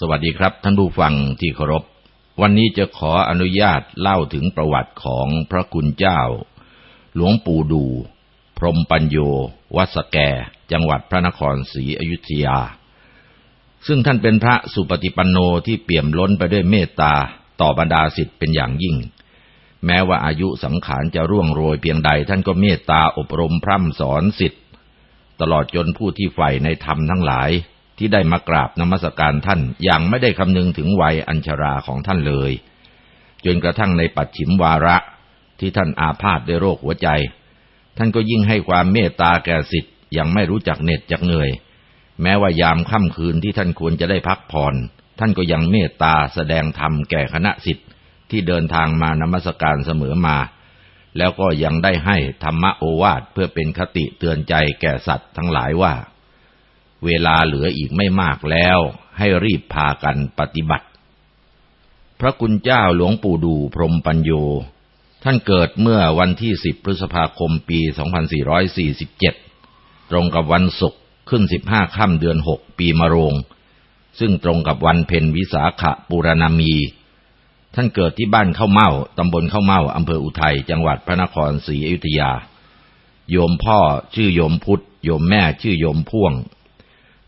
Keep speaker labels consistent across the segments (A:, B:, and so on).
A: สวัสดีครับ ท่านผู้ฟังที่เคารพ วันนี้จะขออนุญาตเล่าถึงประวัติของพระคุณเจ้า หลวงปู่ดู พรมปัญโย วัดสแก จังหวัดพระนครศรีอยุธยา ซึ่งท่านเป็นพระสุปฏิปันโนที่เปี่ยมล้นไปด้วยเมตตาต่อบรรดาสิทธิ์เป็นอย่างยิ่ง แม้ว่าอายุสังขารจะร่วงโรยเพียงใด ท่านก็เมตตาอบรมพร่ำสอนสิทธิ์ตลอดจนผู้ที่ใฝ่ในธรรมทั้งหลาย ที่ได้มากราบนมัสการท่านอย่างไม่ได้คำนึงถึงวัยอัญชราของท่านเลย จนกระทั่งในปัจฉิมวาระที่ท่านอาพาธด้วยโรคหัวใจ ท่านก็ยิ่งให้ความเมตตาแก่สิทธิ์อย่างไม่รู้จักเหน็ดจักเหนื่อย แม้ว่ายามค่ำคืนที่ท่านควรจะได้พักผ่อน ท่านก็ยังเมตตาแสดงธรรมแก่คณะสิทธิ์ที่เดินทางมานมัสการเสมอมา แล้วก็ยังได้ให้ธรรมโอวาทเพื่อเป็นคติเตือนใจแก่สัตว์ทั้งหลายว่า เวลาเหลืออีกไม่มากแล้ว ให้รีบพากันปฏิบัติ พระคุณเจ้าหลวงปู่ดูพรมปัญโย ท่านเกิดเมื่อวันที่ 10 พฤษภาคมปี 2447 ตรงกับวันศุกร์ขึ้น 15 ค่ำเดือน 6 ปีมะโรง ซึ่งตรงกับวันเพ็ญวิสาขปุรณามี ท่านเกิดที่บ้านเข้าเมาตำบลเข้าเมาอำเภออุทัย จังหวัดพระนครศรีอยุธยา โยมพ่อชื่อโยมพุทธโยมแม่ชื่อโยมพ่วง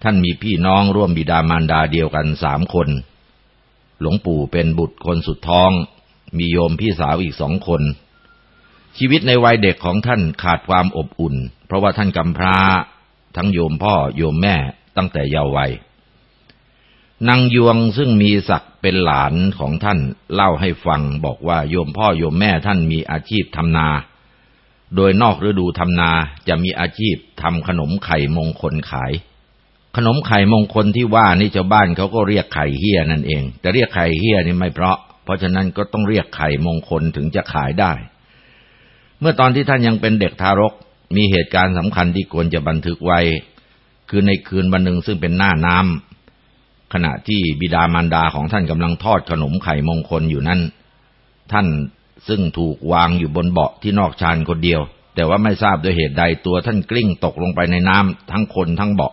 A: ท่านมีพี่น้องร่วมบิดามารดาเดียวกันสามคน หลวงปู่เป็นบุตรคนสุดท้อง มีโยมพี่สาวอีกสองคน ชีวิตในวัยเด็กของท่านขาดความอบอุ่น เพราะว่าท่านกำพร้า ทั้งโยมพ่อโยมแม่ตั้งแต่เยาว์วัยนางยวงซึ่งมีศักดิ์เป็นหลานของท่านเล่าให้ฟังบอกว่าโยมพ่อโยมแม่ท่านมีอาชีพทำนา โดยนอกฤดูทำนาจะมีอาชีพทำขนมไข่มงคลขาย ขนมไข่มงคลที่ว่านี่ชาวบ้านเขาก็เรียกไข่เฮียนั่นเอง แต่เรียกไข่เฮียนี่ไม่เพราะ เพราะฉะนั้นก็ต้องเรียกไข่มงคลถึงจะขายได้ เมื่อตอนที่ท่านยังเป็นเด็กทารก มีเหตุการณ์สำคัญที่ควรจะบันทึกไว้ คือในคืนวันหนึ่งซึ่งเป็นหน้าน้ำขณะที่บิดามารดาของท่านกำลังทอดขนมไข่มงคลอยู่นั้น ท่านซึ่งถูกวางอยู่บนเบาะที่นอกชานคนเดียว แต่ว่าไม่ทราบด้วยเหตุใดตัวท่านกลิ้งตกลงไปในน้ำทั้งคนทั้งเบาะ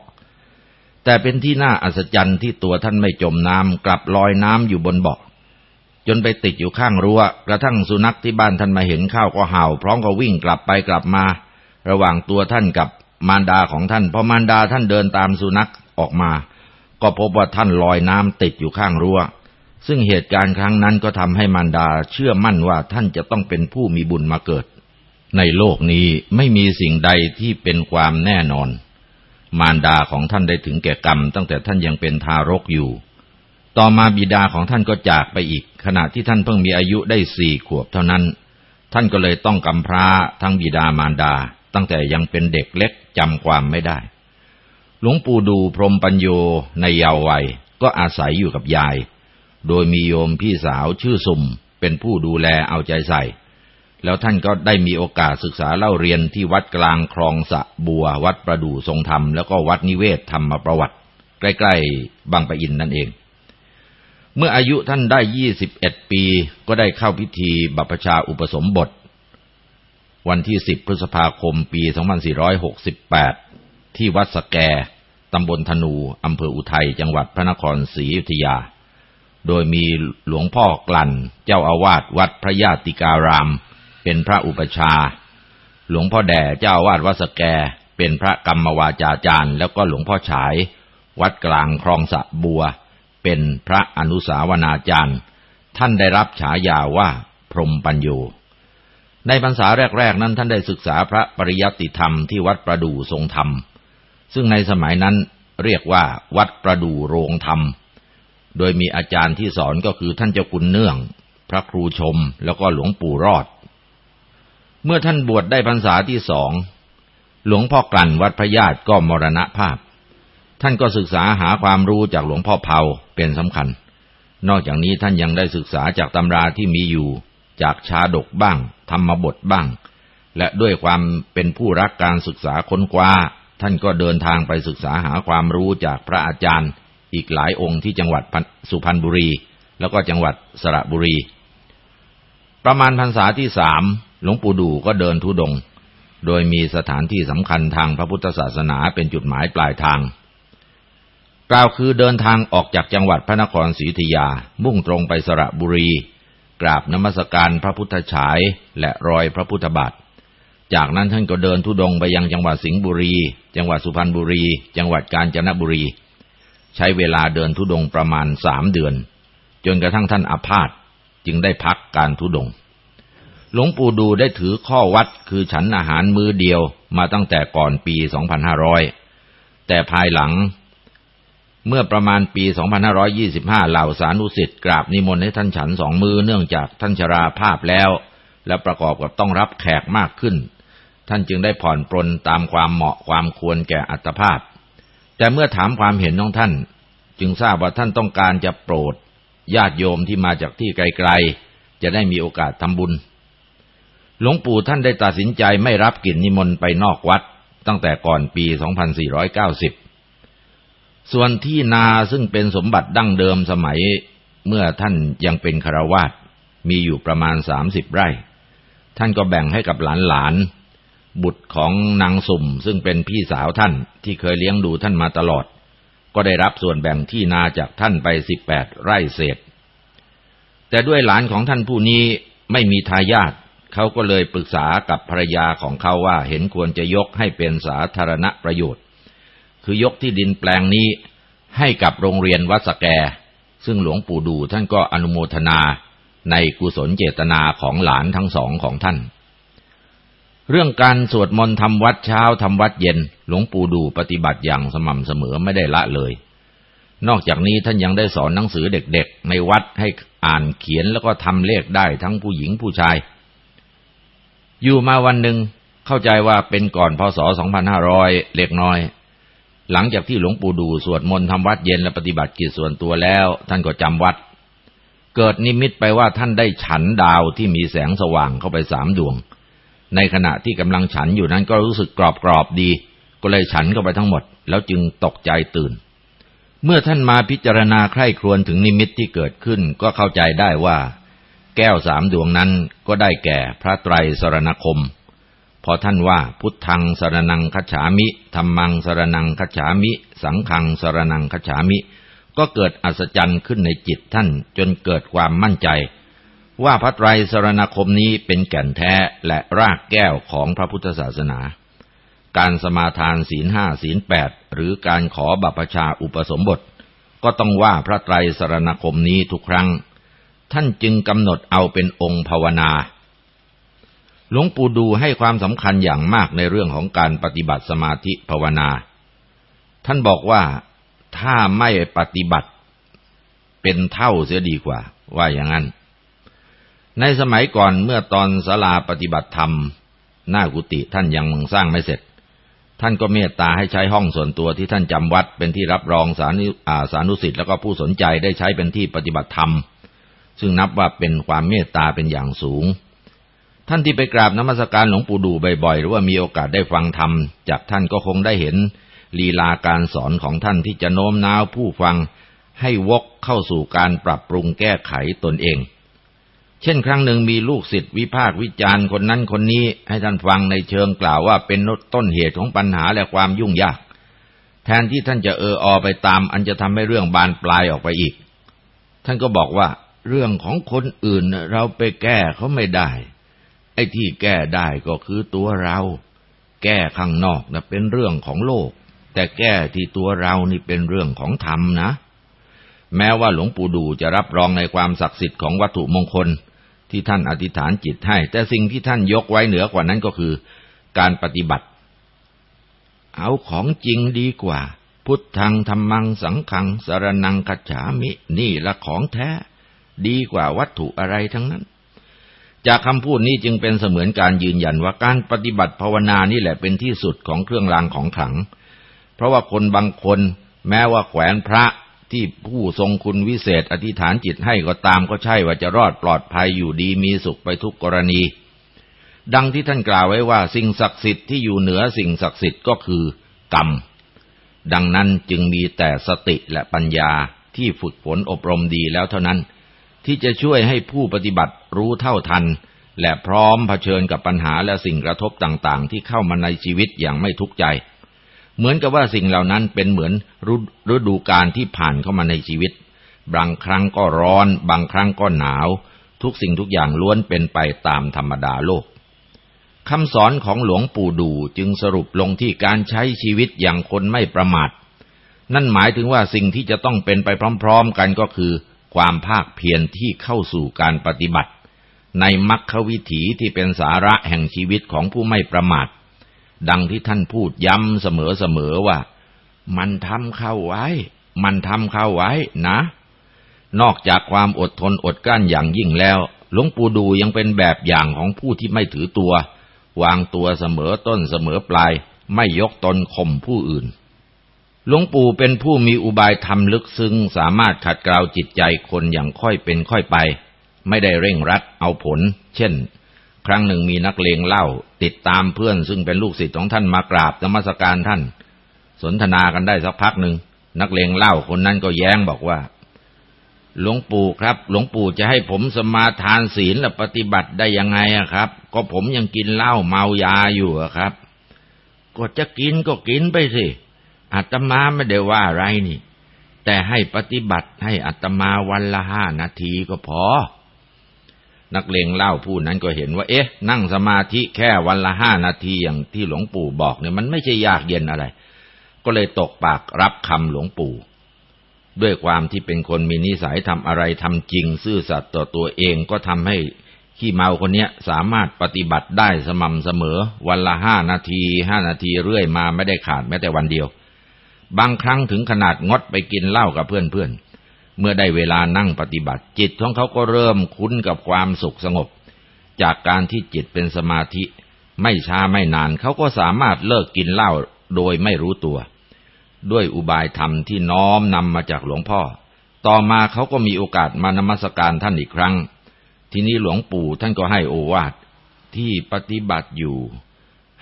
A: แต่เป็นที่น่าอัศจรรย์ที่ตัวท่านไม่จมน้ำกลับลอยน้ำอยู่บนเบาะจนไปติดอยู่ข้างรัว้วกระทั่งสุนัขที่บ้านท่านมาเห็นข้าวก็เห่า พร้อมกับวิ่งกลับไปกลับมา ระหว่างตัวท่านกับมารดาของท่านพอมารดาท่านเดินตามสุนัขออกมา ก็พบว่าท่านลอยน้ำติดอยู่ข้างรัว้ว ซึ่งเหตุการณ์ครั้งนั้นก็ทำให้มารดาเชื่อมั่นว่าท่านจะต้องเป็นผู้มีบุญมาเกิด ในโลกนี้ไม่มีสิ่งใดที่เป็นความแน่นอน มารดาของท่านได้ถึงแก่กรรม ตั้งแต่ท่านยังเป็นทารกอยู่ ต่อมาบิดาของท่านก็จากไปอีก ขณะที่ท่านเพิ่งมีอายุได้สี่ขวบเท่านั้น ท่านก็เลยต้องกำพร้าทั้งบิดามารดา ตั้งแต่ยังเป็นเด็กเล็กจำความไม่ได้ หลวงปู่ดูพรมปัญโยในเยาว์วัยก็อาศัยอยู่กับยาย โดยมีโยมพี่สาวชื่อสุมเป็นผู้ดูแลเอาใจใส่ แล้วท่านก็ได้มีโอกาสศึกษาเล่าเรียนที่วัดกลางคลองสะบัว วัดประดู่ทรงธรรม แล้วก็วัดนิเวศธรรมประวัติ ใกล้ๆบางปะอินนั่นเอง เมื่ออายุท่านได้ยี่สิบเอ็ดปีก็ได้เข้าพิธีบัพชาอุปสมบท วันที่สิบพฤษภาคมปีสองพันสี่ร้อยหกสิบแปดที่วัดสแกตำบลธนูอำเภออุทัยจังหวัดพระนครศรีอยุธยา โดยมีหลวงพ่อกลั่น เจ้าอาวาสวัดพระญาติการาม เป็นพระอุปชา หลวงพ่อแด่เจ้าวาดวัดสแก เป็นพระกรรมวาจาจารย์ แล้วก็หลวงพ่อฉาย วัดกลางคลองสะบัว เป็นพระอนุสาวนาจารย์ ท่านได้รับฉายาว่าพรมปัญโยในพรรษาแรก ๆ นั้นท่านได้ศึกษาพระปริยัติธรรมที่วัดประดู่ทรงธรรม ซึ่งในสมัยนั้นเรียกว่าวัดประดู่โรงธรรม โดยมีอาจารย์ที่สอนก็คือท่านเจ้าคุณเนื่อง พระครูชมแล้วก็หลวงปู่รอด เมื่อท่านบวชได้พรรษาที่สอง หลวงพ่อกลั่นวัดพระญาติก็มรณภาพ ท่านก็ศึกษาหาความรู้จากหลวงพ่อเผาเป็นสำคัญ นอกจากนี้ท่านยังได้ศึกษาจากตำราที่มีอยู่ จากชาดกบ้าง ธรรมบทบ้าง และด้วยความเป็นผู้รักการศึกษาค้นคว้า ท่านก็เดินทางไปศึกษาหาความรู้จากพระอาจารย์ อีกหลายองค์ที่จังหวัดสุพรรณบุรี แล้วก็จังหวัดสระบุรี ประมาณพรรษาที่สาม หลวงปู่ดูก็เดินทุดง โดยมีสถานที่สำคัญทางพระพุทธศาสนาเป็นจุดหมายปลายทาง กล่าวคือเดินทางออกจากจังหวัดพระนครศรีอยุธยา มุ่งตรงไปสระบุรี กราบนมัสการพระพุทธฉายและรอยพระพุทธบาทจากนั้นท่านก็เดินทุดงไปยังจังหวัดสิงห์บุรี จังหวัดสุพรรณบุรี จังหวัดกาญจนบุรี ใช้เวลาเดินทุดงประมาณสามเดือน จนกระทั่งท่านอาพาธจึงได้พักการทุดง หลวงปู่ดูได้ถือข้อวัดคือฉันอาหารมือเดียวมาตั้งแต่ก่อนปี 2500 แต่ภายหลัง เมื่อประมาณปี 2525 เหล่าสานุสิทธิ์กราบนิมนต์ให้ท่านฉันสองมือเนื่องจากท่านชราภาพแล้ว และประกอบกับต้องรับแขกมากขึ้น ท่านจึงได้ผ่อนปรนตามความเหมาะความควรแก่อัตภาพ แต่เมื่อถามความเห็นของท่าน จึงทราบว่าท่านต้องการจะโปรด ญาติโยมที่มาจากที่ไกลๆ จะได้มีโอกาสทำบุญ หลวงปู่ท่านได้ตัดสินใจไม่รับกิจนิมนต์ไปนอกวัด ตั้งแต่ก่อนปี 2490 ส่วนที่นาซึ่งเป็นสมบัติดั้งเดิมสมัยเมื่อท่านยังเป็นคารวาสมีอยู่ประมาณสามสิบไร่ ท่านก็แบ่งให้กับหลานหลานบุตรของนางสุ่มซึ่งเป็นพี่สาวท่านที่เคยเลี้ยงดูท่านมาตลอด ก็ได้รับส่วนแบ่งที่นาจากท่านไปสิบแปดไร่เศษ แต่ด้วยหลานของท่านผู้นี้ไม่มีทายาท เขาก็เลยปรึกษากับภรรยาของเขาว่าเห็นควรจะยกให้เป็นสาธารณประโยชน์ คือยกที่ดินแปลงนี้ให้กับโรงเรียนวัดสแก ซึ่งหลวงปู่ดูท่านก็อนุโมทนาในกุศลเจตนาของหลานทั้งสองของท่าน เรื่องการสวดมนต์ทำวัดเช้าทำวัดเย็น หลวงปู่ดูปฏิบัติอย่างสม่ำเสมอไม่ได้ละเลย นอกจากนี้ท่านยังได้สอนหนังสือเด็กๆ ในวัดให้อ่านเขียนแล้วก็ทำเลขได้ทั้งผู้หญิงผู้ชาย อยู่มาวันหนึ่งเข้าใจว่าเป็นก่อนพศ 2500 เล็กน้อย หลังจากที่หลวงปู่ดูสวดมนต์ทำวัดเย็นและปฏิบัติกิจส่วนตัวแล้ว ท่านก็จำวัด เกิดนิมิตไปว่าท่านได้ฉันดาวที่มีแสงสว่างเข้าไปสามดวง ในขณะที่กำลังฉันอยู่นั้นก็รู้สึกกรอบกรอบดี ก็เลยฉันเข้าไปทั้งหมด แล้วจึงตกใจตื่น เมื่อท่านมาพิจารณาใคร่ครวญถึงนิมิตที่เกิดขึ้นก็เข้าใจได้ว่า แก้วสามดวงนั้นก็ได้แก่พระไตรสรณคม พอท่านว่าพุทธังสรนังคัจฉามิธรรมังสรนังคัจฉามิ สังฆังสรนังคัจฉามิ ก็เกิดอัศจรรย์ขึ้นในจิตท่านจนเกิดความมั่นใจ ว่าพระไตรสรณคมนี้เป็นแก่นแท้และรากแก้วของพระพุทธศาสนา การสมาทานศีลห้าศีลแปดหรือการขอบัพชาอุปสมบท ก็ต้องว่าพระไตรสรณคมนี้ทุกครั้ง ท่านจึงกำหนดเอาเป็นองค์ภาวนา หลวงปู่ดูให้ความสำคัญอย่างมากในเรื่องของการปฏิบัติสมาธิภาวนา ท่านบอกว่าถ้าไม่ปฏิบัติเป็นเท่าเสียดีกว่า ว่าอย่างนั้น ในสมัยก่อนเมื่อตอนศาลาปฏิบัติธรรม หน้ากุฏิท่านยังสร้างไม่เสร็จ ท่านก็เมตตาให้ใช้ห้องส่วนตัวที่ท่านจำวัดเป็นที่รับรองสานุสานุสิทธิ์แล้วก็ผู้สนใจได้ใช้เป็นที่ปฏิบัติธรรม ซึ่งนับว่าเป็นความเมตตาเป็นอย่างสูง ท่านที่ไปกราบนมัสการหลวงปู่ดูบ่อยๆ หรือว่ามีโอกาสได้ฟังธรรมจากท่านก็คงได้เห็นลีลาการสอนของท่านที่จะโน้มน้าวผู้ฟังให้วกเข้าสู่การปรับปรุงแก้ไขตนเอง เช่นครั้งหนึ่งมีลูกศิษย์วิพากษ์วิจารณ์คนนั้นคนนี้ให้ท่านฟังในเชิงกล่าวว่าเป็นต้นเหตุของปัญหาและความยุ่งยาก แทนที่ท่านจะเอออไปตาม อันจะทำให้เรื่องบานปลายออกไปอีก ท่านก็บอกว่า เรื่องของคนอื่นเราไปแก้เขาไม่ได้ ไอ้ที่แก้ได้ก็คือตัวเรา แก้ข้างนอกนะเป็นเรื่องของโลก แต่แก้ที่ตัวเรานี่เป็นเรื่องของธรรมนะ แม้ว่าหลวงปู่ดูจะรับรองในความศักดิ์สิทธิ์ของวัตถุมงคลที่ท่านอธิษฐานจิตให้ แต่สิ่งที่ท่านยกไว้เหนือกว่านั้นก็คือ การปฏิบัติ เอาของจริงดีกว่า พุทธังธรรมังสังขังสารนังกัจฉามินี่ละของแท้ ดีกว่าวัตถุอะไรทั้งนั้น จากคำพูดนี้จึงเป็นเสมือนการยืนยันว่าการปฏิบัติภาวนานี่แหละเป็นที่สุดของเครื่องรางของขลัง เพราะว่าคนบางคนแม้ว่าแขวนพระที่ผู้ทรงคุณวิเศษอธิษฐานจิตให้ก็ตามก็ใช่ว่าจะรอดปลอดภัยอยู่ดีมีสุขไปทุกกรณี ดังที่ท่านกล่าวไว้ว่าสิ่งศักดิ์สิทธิ์ที่อยู่เหนือสิ่งศักดิ์สิทธิ์ก็คือกรรม ดังนั้นจึงมีแต่สติและปัญญาที่ฝึกฝนอบรมดีแล้วเท่านั้น ที่จะช่วยให้ผู้ปฏิบัติรู้เท่าทัน และพร้อมเผชิญกับปัญหาและสิ่งกระทบต่างๆ ที่เข้ามาในชีวิตอย่างไม่ทุกข์ใจ เหมือนกับว่าสิ่งเหล่านั้นเป็นเหมือนฤดูกาลที่ผ่านเข้ามาในชีวิต บางครั้งก็ร้อน บางครั้งก็หนาว ทุกสิ่งทุกอย่างล้วนเป็นไปตามธรรมดาโลกคำสอนของหลวงปู่ดูจึงสรุปลงที่การใช้ชีวิตอย่างคนไม่ประมาท นั่นหมายถึงว่าสิ่งที่จะต้องเป็นไปพร้อม ๆ กันก็คือ ความภาคเพียรที่เข้าสู่การปฏิบัติ ในมรรควิถีที่เป็นสาระแห่งชีวิตของผู้ไม่ประมาท ดังที่ท่านพูดย้ำเสมอๆว่า มันทำเข้าไว้ มันทำเข้าไว้นะ นอกจากความอดทนอดกลั้นอย่างยิ่งแล้วหลวงปู่ดูยังเป็นแบบอย่างของผู้ที่ไม่ถือตัว วางตัวเสมอต้นเสมอปลาย ไม่ยกตนข่มผู้อื่น หลวงปู่เป็นผู้มีอุบายธรรมลึกซึ้งสามารถขัดเกลาจิตใจคนอย่างค่อยเป็นค่อยไป ไม่ได้เร่งรัดเอาผล เช่น ครั้งหนึ่งมีนักเลงเล่า ติดตามเพื่อนซึ่งเป็นลูกศิษย์ของท่านมากราบนมัสการท่าน สนทนากันได้สักพักหนึ่งนักเลงเล่าคนนั้นก็แย้งบอกว่า หลวงปู่ครับ หลวงปู่จะให้ผมสมาทานศีลและปฏิบัติได้ยังไงอะครับ ก็ผมยังกินเหล้าเมายาอยู่อะครับ ก็จะกินก็กินไปสิ อาตมาไม่ได้ว่าอะไรนี่ แต่ให้ปฏิบัติให้อัตมาวันละห้านาทีก็พอ นักเลงเล่าผู้นั้นก็เห็นว่า เอ๊ะ นั่งสมาธิแค่วันละห้านาทีอย่างที่หลวงปู่บอกเนี่ยมันไม่ใช่ยากเย็นอะไร ก็เลยตกปากรับคำหลวงปู่ด้วยความที่เป็นคนมีนิสัยทำอะไรทำจริง ซื่อสัตย์ต่อตัวเองก็ทำให้ขี้เมาคนนี้สามารถปฏิบัติได้สม่ำเสมอ วันละห้านาทีห้านาทีเรื่อยมาไม่ได้ขาดแม้แต่วันเดียว บางครั้งถึงขนาดงดไปกินเหล้ากับเพื่อนๆ เมื่อได้เวลานั่งปฏิบัติ จิตของเขาก็เริ่มคุ้นกับความสุขสงบ จากการที่จิตเป็นสมาธิ ไม่ช้าไม่นานเขาก็สามารถเลิกกินเหล้าโดยไม่รู้ตัว ด้วยอุบายธรรมที่น้อมนำมาจากหลวงพ่อ ต่อมาเขาก็มีโอกาสมานมัสการท่านอีกครั้ง ทีนี้หลวงปู่ท่านก็ให้โอวาทที่ปฏิบัติอยู่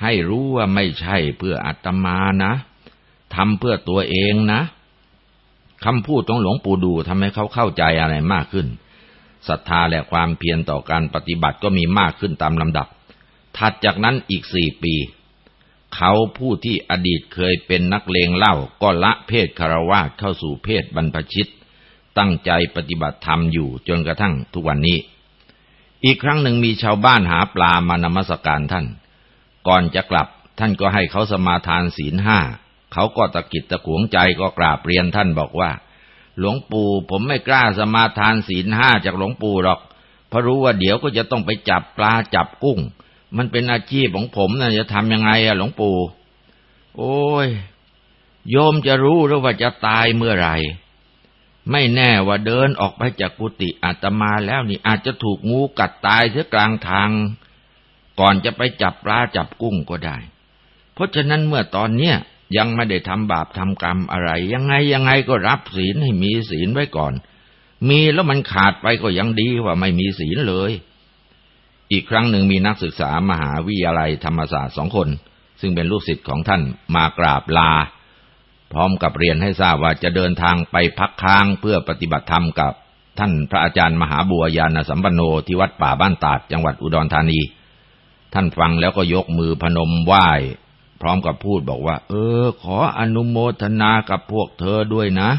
A: ให้รู้ว่าไม่ใช่เพื่ออัตมานะ ทำเพื่อตัวเองนะคำพูดของหลวงปู่ดูทำให้เขาเข้าใจอะไรมากขึ้นศรัทธาและความเพียรต่อการปฏิบัติก็มีมากขึ้นตามลำดับ ถัดจากนั้นอีกสี่ปี เขาผู้ที่อดีตเคยเป็นนักเลงเล่าก็ละเพศคารวาสเข้าสู่เพศบรรพชิต ตั้งใจปฏิบัติธรรมอยู่จนกระทั่งทุกวันนี้ อีกครั้งหนึ่งมีชาวบ้านหาปลามานมัสการท่าน ก่อนจะกลับท่านก็ให้เขาสมาทานศีลห้า เขาก็ตะกิดตะขวงใจก็กราบเรียนท่านบอกว่า หลวงปู่ผมไม่กล้าสมาทานศีลห้าจากหลวงปู่หรอก เพราะรู้ว่าเดี๋ยวก็จะต้องไปจับปลาจับกุ้ง มันเป็นอาชีพของผมนะจะทำยังไงอะหลวงปู่ โอ้ย โยมจะรู้หรือว่าจะตายเมื่อไหร่ ไม่แน่ว่าเดินออกไปจากกุฏิอาตมาแล้วนี่อาจจะถูกงูกัดตายเสียกลางทาง ก่อนจะไปจับปลาจับกุ้งก็ได้ เพราะฉะนั้นเมื่อตอนเนี้ย ยังไม่ได้ทำบาปทำกรรมอะไร ยังไงยังไงก็รับศีลให้มีศีลไว้ก่อน มีแล้วมันขาดไปก็ยังดีว่าไม่มีศีลเลย อีกครั้งหนึ่งมีนักศึกษามหาวิทยาลัยธรรมศาสตร์สองคน ซึ่งเป็นลูกศิษย์ของท่านมากราบลา พร้อมกับเรียนให้ทราบว่าจะเดินทางไปพักค้างเพื่อปฏิบัติธรรมกับท่านพระอาจารย์มหาบัวยานสัมปันโนที่วัดป่าบ้านตาดจังหวัดอุดรธานี ท่านฟังแล้วก็ยกมือพนมไหว้ พร้อมกับพูดบอกว่า เออ ขออนุโมทนากับพวกเธอด้วยนะ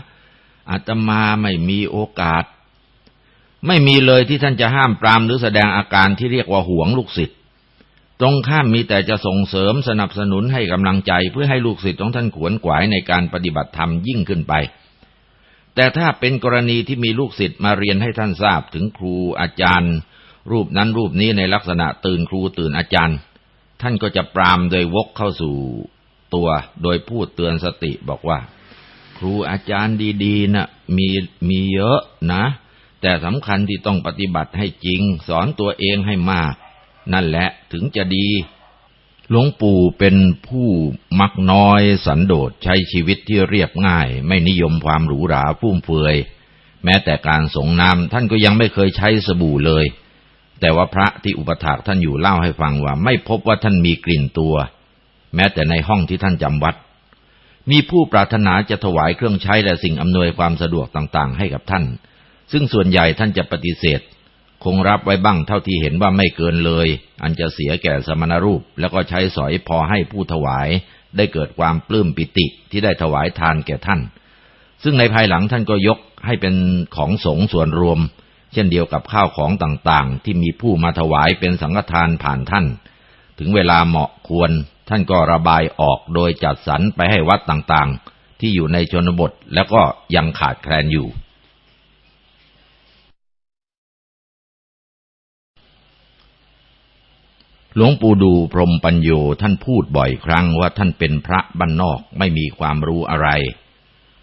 A: อาตมาไม่มีโอกาส ไม่มีเลยที่ท่านจะห้ามปรามหรือแสดงอาการที่เรียกว่าหวงลูกศิษย์ตรงข้ามมีแต่จะส่งเสริมสนับสนุนให้กำลังใจเพื่อให้ลูกศิษย์ของท่านขวนขวายในการปฏิบัติธรรมยิ่งขึ้นไป แต่ถ้าเป็นกรณีที่มีลูกศิษย์มาเรียนให้ท่านทราบถึงครูอาจารย์ รูปนั้นรูปนี้ในลักษณะตื่นครูตื่นอาจารย์ ท่านก็จะปรามโดยวกเข้าสู่ตัวโดยพูดเตือนสติบอกว่า ครูอาจารย์ดีๆนะ่ะมีมีเยอะนะ แต่สำคัญที่ต้องปฏิบัติให้จริง สอนตัวเองให้มาก นั่นแหละถึงจะดีหลวงปู่เป็นผู้มักน้อยสันโดษใช้ชีวิตที่เรียบง่าย ไม่นิยมความหรูหราฟุ่มเฟือย แม้แต่การสงน้ำท่านก็ยังไม่เคยใช้สบู่เลย แต่ว่าพระที่อุปถากท่านอยู่เล่าให้ฟังว่า ไม่พบว่าท่านมีกลิ่นตัว แม้แต่ในห้องที่ท่านจำวัด มีผู้ปรารถนาจะถวายเครื่องใช้และสิ่งอำนวยความสะดวกต่างๆ ให้กับท่าน ซึ่งส่วนใหญ่ท่านจะปฏิเสธ คงรับไว้บ้างเท่าที่เห็นว่าไม่เกินเลย อันจะเสียแก่สมณรูป แล้วก็ใช้สอยพอให้ผู้ถวาย ได้เกิดความปลื้มปิติที่ได้ถวายทานแก่ท่าน ซึ่งในภายหลังท่านก็ยกให้เป็นของสงส่วนรวม เช่นเดียวกับข้าวของต่างๆ ที่มีผู้มาถวายเป็นสังฆทานผ่านท่าน ถึงเวลาเหมาะควรท่านก็ระบายออกโดยจัดสรรไปให้วัดต่างๆ ที่อยู่ในชนบทแล้วก็ยังขาดแคลนอยู่ หลวงปู่ดูพรมปัญโยท่านพูดบ่อยครั้งว่าท่านเป็นพระบ้านนอกไม่มีความรู้อะไร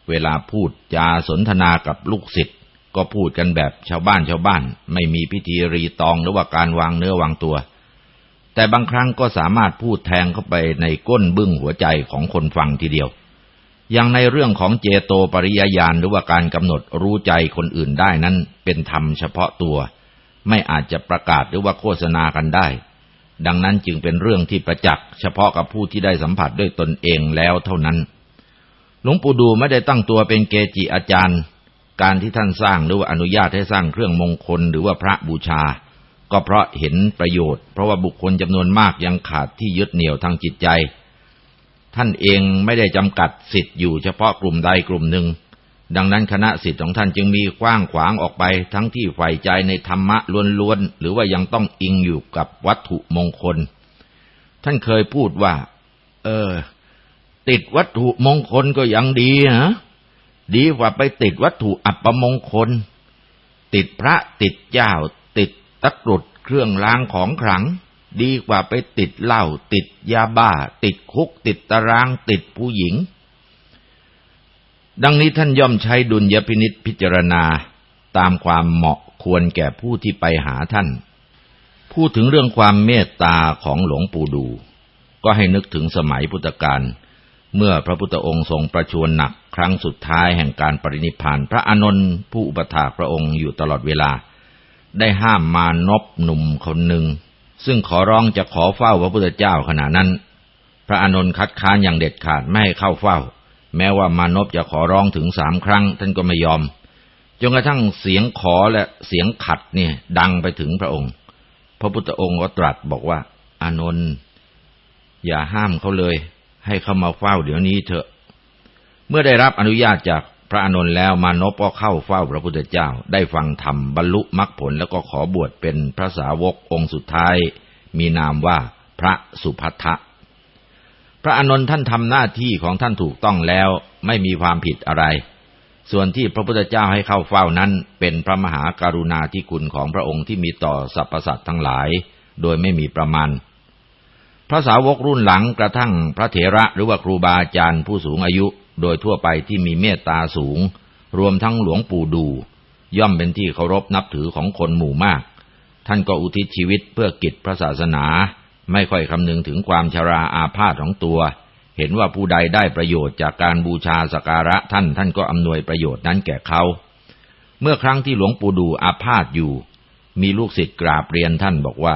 A: เวลาพูดจาสนทนากับลูกศิษย์ ก็พูดกันแบบชาวบ้านชาวบ้าน ไม่มีพิธีรีตองหรือว่าการวางเนื้อวางตัว แต่บางครั้งก็สามารถพูดแทงเข้าไปในก้นบึ้งหัวใจของคนฟังทีเดียว อย่างในเรื่องของเจโตปริยญาณหรือว่าการกำหนดรู้ใจคนอื่นได้นั้นเป็นธรรมเฉพาะตัว ไม่อาจจะประกาศหรือว่าโฆษณากันได้ ดังนั้นจึงเป็นเรื่องที่ประจักษ์เฉพาะกับผู้ที่ได้สัมผัสด้วยตนเองแล้วเท่านั้น หลวงปู่ดูไม่ได้ตั้งตัวเป็นเกจิอาจารย์ การที่ท่านสร้างหรือว่าอนุญาตให้สร้างเครื่องมงคลหรือว่าพระบูชา ก็เพราะเห็นประโยชน์ เพราะว่าบุคคลจำนวนมากยังขาดที่ยึดเหนี่ยวทางจิตใจ ท่านเองไม่ได้จำกัดสิทธิ์อยู่เฉพาะกลุ่มใดกลุ่มหนึ่ง ดังนั้นคณะสิทธิ์ของท่านจึงมีกว้างขวางออกไป ทั้งที่ใฝ่ใจในธรรมะล้วนๆหรือว่ายังต้องอิงอยู่กับวัตถุมงคล ท่านเคยพูดว่า เออ ติดวัตถุมงคลก็ยังดีนะ ดีกว่าไปติดวัตถุอัปมงคล ติดพระติดเจ้า ติดตะกรุดเครื่องล้างของขลัง ดีกว่าไปติดเหล้าติดยาบ้า ติดคุก ติดตาราง ติดผู้หญิง ดังนี้ท่านย่อมใช้ดุลยพินิษพิจารณาตามความเหมาะควรแก่ผู้ที่ไปหาท่าน พูดถึงเรื่องความเมตตาของหลวงปู่ดู ก็ให้นึกถึงสมัยพุทธกาลเมื่อพระพุทธองค์ทรงประชวรหนัก ครั้งสุดท้ายแห่งการปรินิพานพระอานนท์ผู้อุปถากพระองค์อยู่ตลอดเวลา ได้ห้ามมานบหนุ่มคนหนึ่ง ซึ่งขอร้องจะขอเฝ้าพระพุทธเจ้าขณะนั้น พระอานนท์คัดค้านอย่างเด็ดขาดไม่ให้เข้าเฝ้า แม้ว่ามานพจะขอร้องถึงสามครั้ง ท่านก็ไม่ยอมจนกระทั่งเสียงขอและเสียงขัดเนี่ยดังไปถึงพระองค์ พระพุทธองค์ก็ตรัสบอกว่า อานนท์อย่าห้ามเขาเลย ให้เขามาเฝ้าเดี๋ยวนี้เถอะ เมื่อได้รับอนุญาตจากพระอานนท์แล้วมานพก็เข้าเฝ้าพระพุทธเจ้า ได้ฟังธรรมบรรลุมรรคผลแล้วก็ขอบวชเป็นพระสาวกองค์สุดท้าย มีนามว่าพระสุพัทธะพระอานนท์ท่านทำหน้าที่ของท่านถูกต้องแล้วไม่มีความผิดอะไร ส่วนที่พระพุทธเจ้าให้เข้าเฝ้านั้น เป็นพระมหาการุณาธิคุณของพระองค์ที่มีต่อสรรพสัตว์ทั้งหลาย โดยไม่มีประมาณพระสาวกรุ่นหลังกระทั่งพระเถระหรือว่าครูบาอาจารย์ผู้สูงอายุ โดยทั่วไปที่มีเมตตาสูง รวมทั้งหลวงปู่ดู ย่อมเป็นที่เคารพนับถือของคนหมู่มาก ท่านก็อุทิศชีวิตเพื่อกิจพระศาสนา ไม่ค่อยคำนึงถึงความชราอาพาธของตัว เห็นว่าผู้ใดได้ประโยชน์จากการบูชาสการะท่านท่านก็อำนวยประโยชน์นั้นแก่เขา เมื่อครั้งที่หลวงปู่ดูอาพาธอยู่ มีลูกศิษย์กราบเรียนท่านบอกว่า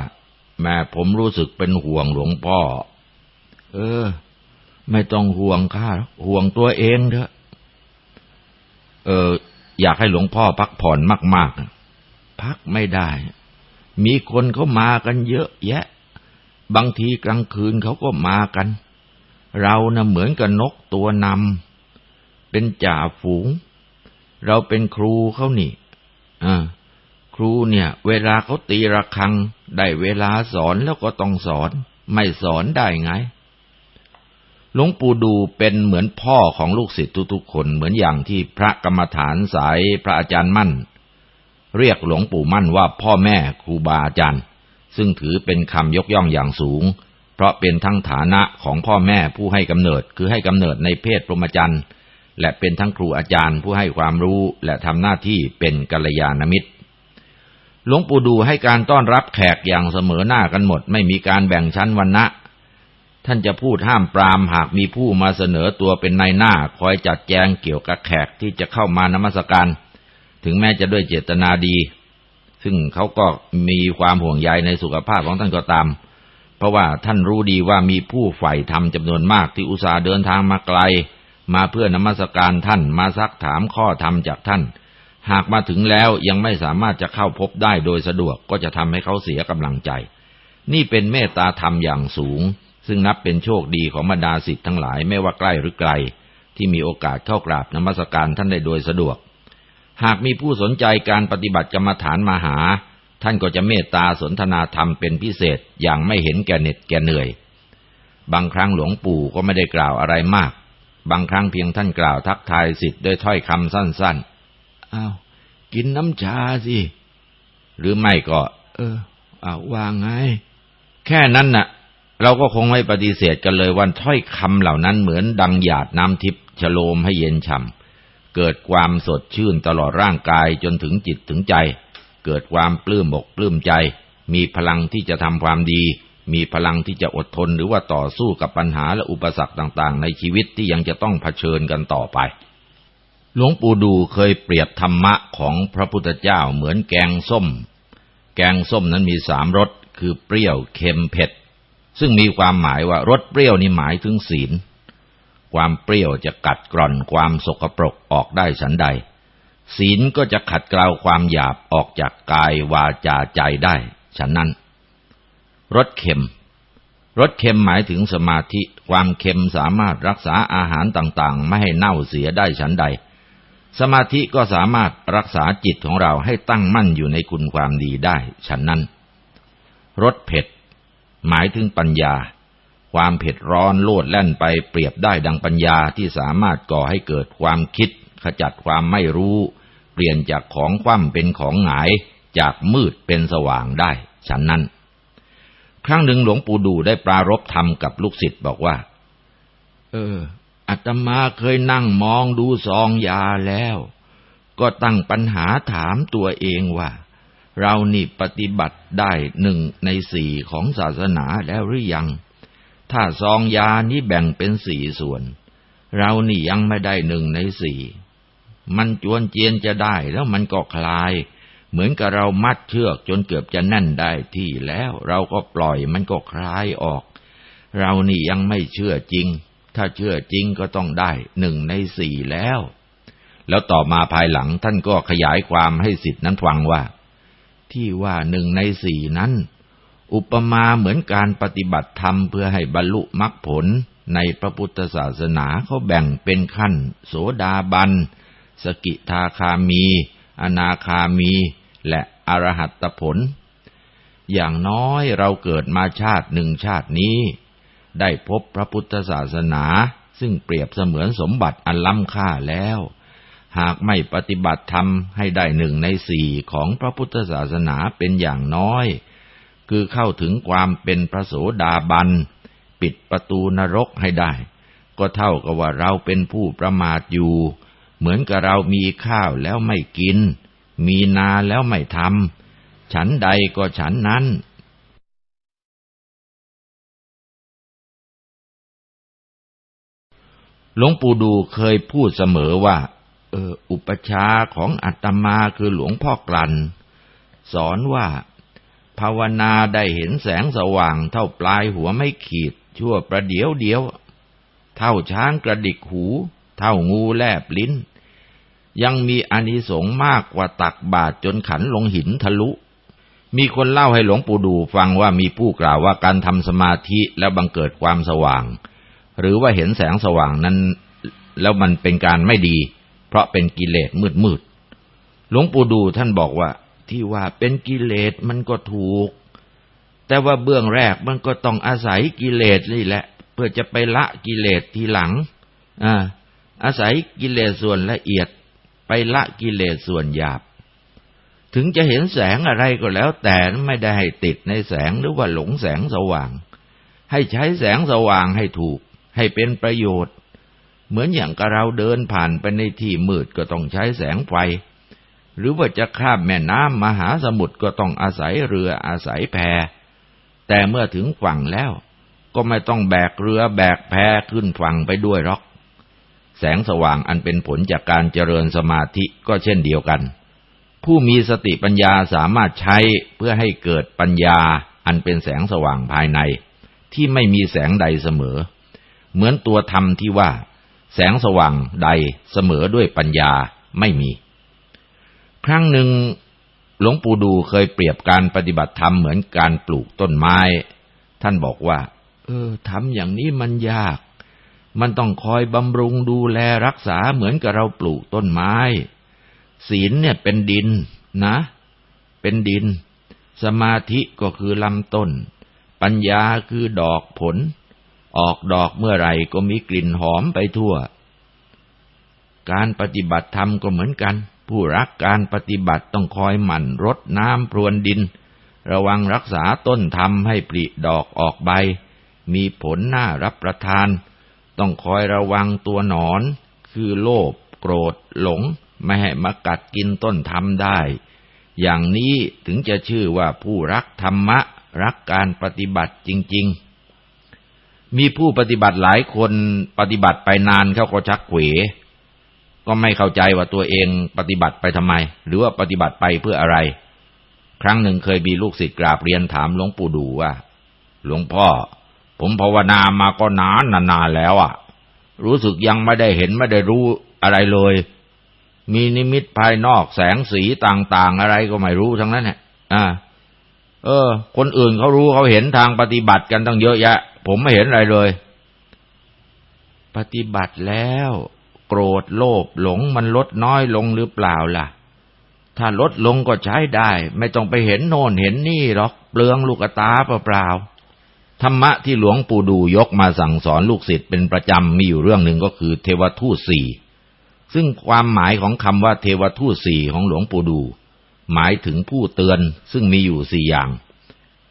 A: แม่ผมรู้สึกเป็นห่วงหลวงพ่อ เออ ไม่ต้องห่วงข้าห่วงตัวเองเถอะ เออ อยากให้หลวงพ่อพักผ่อนมากๆ พักไม่ได้ มีคนเขามากันเยอะแยะ บางทีกลางคืนเขาก็มากัน เรานะ่ะเหมือนกับนกตัวนำ เป็นจ่าฝูง เราเป็นครูเขานี่อ่าครูเนี่ย เวลาเขาตีระฆัง ได้เวลาสอนแล้วก็ต้องสอน ไม่สอนได้ไง หลวงปู่ดูเป็นเหมือนพ่อของลูกศิษย์ทุกๆคนเหมือนอย่างที่พระกรรมฐานสายพระอาจารย์มั่น เรียกหลวงปู่มั่นว่าพ่อแม่ครูบาอาจารย์ ซึ่งถือเป็นคำยกย่องอย่างสูง เพราะเป็นทั้งฐานะของพ่อแม่ผู้ให้กำเนิดคือให้กำเนิดในเพศพรหมจรรย์และเป็นทั้งครูอาจารย์ผู้ให้ความรู้และทำหน้าที่เป็นกัลยาณมิตรหลวงปู่ดูให้การต้อนรับแขกอย่างเสมอหน้ากันหมด ไม่มีการแบ่งชั้นวันนะ ท่านจะพูดห้ามปรามหากมีผู้มาเสนอตัวเป็นนายหน้า คอยจัดแจงเกี่ยวกับแขกที่จะเข้ามานมัสการ ถึงแม้จะด้วยเจตนาดี ซึ่งเขาก็มีความห่วงใยในสุขภาพของท่านก็ตาม เพราะว่าท่านรู้ดีว่ามีผู้ใฝ่ธรรมจำนวนมากที่อุตส่าห์เดินทางมาไกล มาเพื่อนมัสการท่านมาซักถามข้อธรรมจากท่าน หากมาถึงแล้วยังไม่สามารถจะเข้าพบได้โดยสะดวกก็จะทำให้เขาเสียกำลังใจ นี่เป็นเมตตาธรรมอย่างสูง ซึ่งนับเป็นโชคดีของบรรดาสิทธิ์ทั้งหลายไม่ว่าใกล้หรือไกล ที่มีโอกาสเข้ากราบนมัสการท่านได้โดยสะดวก หากมีผู้สนใจการปฏิบัติกรรมฐานมาหา ท่านก็จะเมตตาสนทนาธรรมเป็นพิเศษอย่างไม่เห็นแก่เหน็ดแก่เหนื่อย บางครั้งหลวงปู่ก็ไม่ได้กล่าวอะไรมาก บางครั้งเพียงท่านกล่าวทักทายสิทธิ์ด้วยถ้อยคำสั้นๆอ้าวกินน้ำชาสิหรือไม่ก็ เอออ้าวว่าไง แค่นั้นน่ะ เราก็คงไม่ปฏิเสธกันเลยวันถ้อยคำเหล่านั้นเหมือนดังหยาดน้ำทิพย์ฉโลมให้เย็นฉ่ำเกิดความสดชื่นตลอดร่างกายจนถึงจิตถึงใจ เกิดความปลื้มอกปลื้มใจ มีพลังที่จะทำความดี มีพลังที่จะอดทนหรือว่าต่อสู้กับปัญหาและอุปสรรคต่างๆ ในชีวิตที่ยังจะต้องเผชิญกันต่อไป หลวงปู่ดูเคยเปรียบธรรมะของพระพุทธเจ้าเหมือนแกงส้ม แกงส้มนั้นมีสามรสคือเปรี้ยวเค็มเผ็ด ซึ่งมีความหมายว่ารสเปรี้ยวนี่หมายถึงศีล ความเปรี้ยวจะกัดกร่อนความสกปรกออกได้ฉันใด ศีลก็จะขัดเกลาความหยาบออกจากกายวาจาใจได้ฉันนั้นรสเค็มรสเค็มหมายถึงสมาธิ ความเค็มสามารถรักษาอาหารต่างๆ ไม่ให้เน่าเสียได้ฉันใด สมาธิก็สามารถรักษาจิตของเราให้ตั้งมั่นอยู่ในคุณความดีได้ฉันนั้นรสเผ็ด หมายถึงปัญญา ความเผ็ดร้อนโลดแล่นไปเปรียบได้ดังปัญญาที่สามารถก่อให้เกิดความคิด ขจัดความไม่รู้ เปลี่ยนจากของคว่ำเป็นของหงาย จากมืดเป็นสว่างได้ฉันนั้น ครั้งหนึ่งหลวงปู่ดูได้ปรารบธรรมกับลูกศิษย์บอกว่า เอออาตมาเคยนั่งมองดูซองยาแล้ว ก็ตั้งปัญหาถามตัวเองว่า เรานี่ปฏิบัติได้หนึ่งในสี่ของศาสนาแล้วหรือยัง ถ้าซองยานี้แบ่งเป็นสี่ส่วน เรานี่ยังไม่ได้หนึ่งในสี่มันจวนเจียนจะได้แล้วมันก็คลาย เหมือนกับเรามัดเชือกจนเกือบจะแน่นได้ที่แล้ว เราก็ปล่อยมันก็คลายออก เรานี่ยังไม่เชื่อจริง ถ้าเชื่อจริงก็ต้องได้หนึ่งในสี่แล้ว แล้วต่อมาภายหลังท่านก็ขยายความให้สิทธินั้นฟังว่า ที่ว่าหนึ่งในสี่นั้น อุปมาเหมือนการปฏิบัติธรรมเพื่อให้บรรลุมรรคผลในพระพุทธศาสนาเขาแบ่งเป็นขั้น โสดาบัน สกิทาคามี อนาคามี และอรหัตผล อย่างน้อยเราเกิดมาชาติหนึ่งชาตินี้ ได้พบพระพุทธศาสนาซึ่งเปรียบเสมือนสมบัติอันล้ำค่าแล้ว หากไม่ปฏิบัติธรรมให้ได้หนึ่งในสี่ของพระพุทธศาสนาเป็นอย่างน้อย คือเข้าถึงความเป็นพระโสดาบัน ปิดประตูนรกให้ได้ ก็เท่ากับว่าเราเป็นผู้ประมาทอยู่ เหมือนกับเรามีข้าวแล้วไม่กิน มีนาแล้วไม่ทำฉันใดก็ฉันนั้นหลวงปู่ดูเคยพูดเสมอว่า อุปชาของอัตมาคือหลวงพ่อกลั่นสอนว่า ภาวนาได้เห็นแสงสว่างเท่าปลายหัวไม่ขีด ชั่วประเดี๋ยวเดียว เท่าช้างกระดิกหู เท่างูแลบลิ้น ยังมีอานิสงส์มากกว่าตักบาตรจนขันลงหินทะลุ มีคนเล่าให้หลวงปู่ดูฟังว่ามีผู้กล่าวว่าการทำสมาธิแล้วบังเกิดความสว่าง หรือว่าเห็นแสงสว่างนั้น แล้วมันเป็นการไม่ดี เพราะเป็นกิเลสมืดมืดหลวงปู่ดูท่านบอกว่า ที่ว่าเป็นกิเลสมันก็ถูก แต่ว่าเบื้องแรกมันก็ต้องอาศัยกิเลสนี่แหละ เพื่อจะไปละกิเลสทีหลังอ่าอาศัยกิเลสส่วนละเอียดไปละกิเลสส่วนหยาบ ถึงจะเห็นแสงอะไรก็แล้ว แต่ไม่ได้ให้ติดในแสงหรือว่าหลงแสงสว่าง ให้ใช้แสงสว่างให้ถูก ให้เป็นประโยชน์ เหมือนอย่างกับเราเดินผ่านไปในที่มืดก็ต้องใช้แสงไฟ หรือว่าจะข้ามแม่น้ำมหาสมุทรก็ต้องอาศัยเรืออาศัยแพ แต่เมื่อถึงฝั่งแล้ว ก็ไม่ต้องแบกเรือแบกแพขึ้นฝั่งไปด้วยหรอก แสงสว่างอันเป็นผลจากการเจริญสมาธิก็เช่นเดียวกัน ผู้มีสติปัญญาสามารถใช้เพื่อให้เกิดปัญญาอันเป็นแสงสว่างภายใน ที่ไม่มีแสงใดเสมอ เหมือนตัวธรรมที่ว่า แสงสว่างใดเสมอด้วยปัญญาไม่มี ครั้งหนึ่งหลวงปู่ดูเคยเปรียบการปฏิบัติธรรมเหมือนการปลูกต้นไม้ ท่านบอกว่า เออทำอย่างนี้มันยาก มันต้องคอยบำรุงดูแลรักษาเหมือนกับเราปลูกต้นไม้ ศีลเนี่ยเป็นดินนะ เป็นดิน สมาธิก็คือลำต้น ปัญญาคือดอกผล ออกดอกเมื่อไหร่ก็มีกลิ่นหอมไปทั่ว การปฏิบัติธรรมก็เหมือนกัน ผู้รักการปฏิบัติต้องคอยหมั่นรดน้ำพรวนดิน ระวังรักษาต้นธรรมให้ปริดอกออกใบ มีผลน่ารับประทาน ต้องคอยระวังตัวหนอน คือโลภโกรธหลง ไม่ให้มากัดกินต้นธรรมได้ อย่างนี้ถึงจะชื่อว่าผู้รักธรรมะ รักการปฏิบัติจริง ๆ มีผู้ปฏิบัติหลายคนปฏิบัติไปนานเขาก็ชักเขวก็ไม่เข้าใจว่าตัวเองปฏิบัติไปทำไม หรือว่าปฏิบัติไปเพื่ออะไร ครั้งหนึ่งเคยมีลูกศิษย์กราบเรียนถามหลวงปู่ดูว่า หลวงพ่อ ผมภาวนามาก็นานนานแล้วอะ รู้สึกยังไม่ได้เห็นไม่ได้รู้อะไรเลย มีนิมิตภายนอกแสงสีต่าง ๆ อะไรก็ไม่รู้ทั้งนั้นแหละอ่า เออ คนอื่นเขารู้เขาเห็นทางปฏิบัติกันตั้งเยอะแยะ ผมไม่เห็นอะไรเลย ปฏิบัติแล้ว โกรธโลภหลงมันลดน้อยลงหรือเปล่าล่ะ ถ้าลดลงก็ใช้ได้ ไม่ต้องไปเห็นโน่นเห็นนี่หรอกเปลืองลูกตาเปล่าๆธรรมะที่หลวงปู่ดูยกมาสั่งสอนลูกศิษย์เป็นประจำมีอยู่เรื่องหนึ่งก็คือ เทวทูตสี่ซึ่งความหมายของคำว่าเทวทูตสี่ของหลวงปู่ดู หมายถึงผู้เตือนซึ่งมีอยู่สี่อย่าง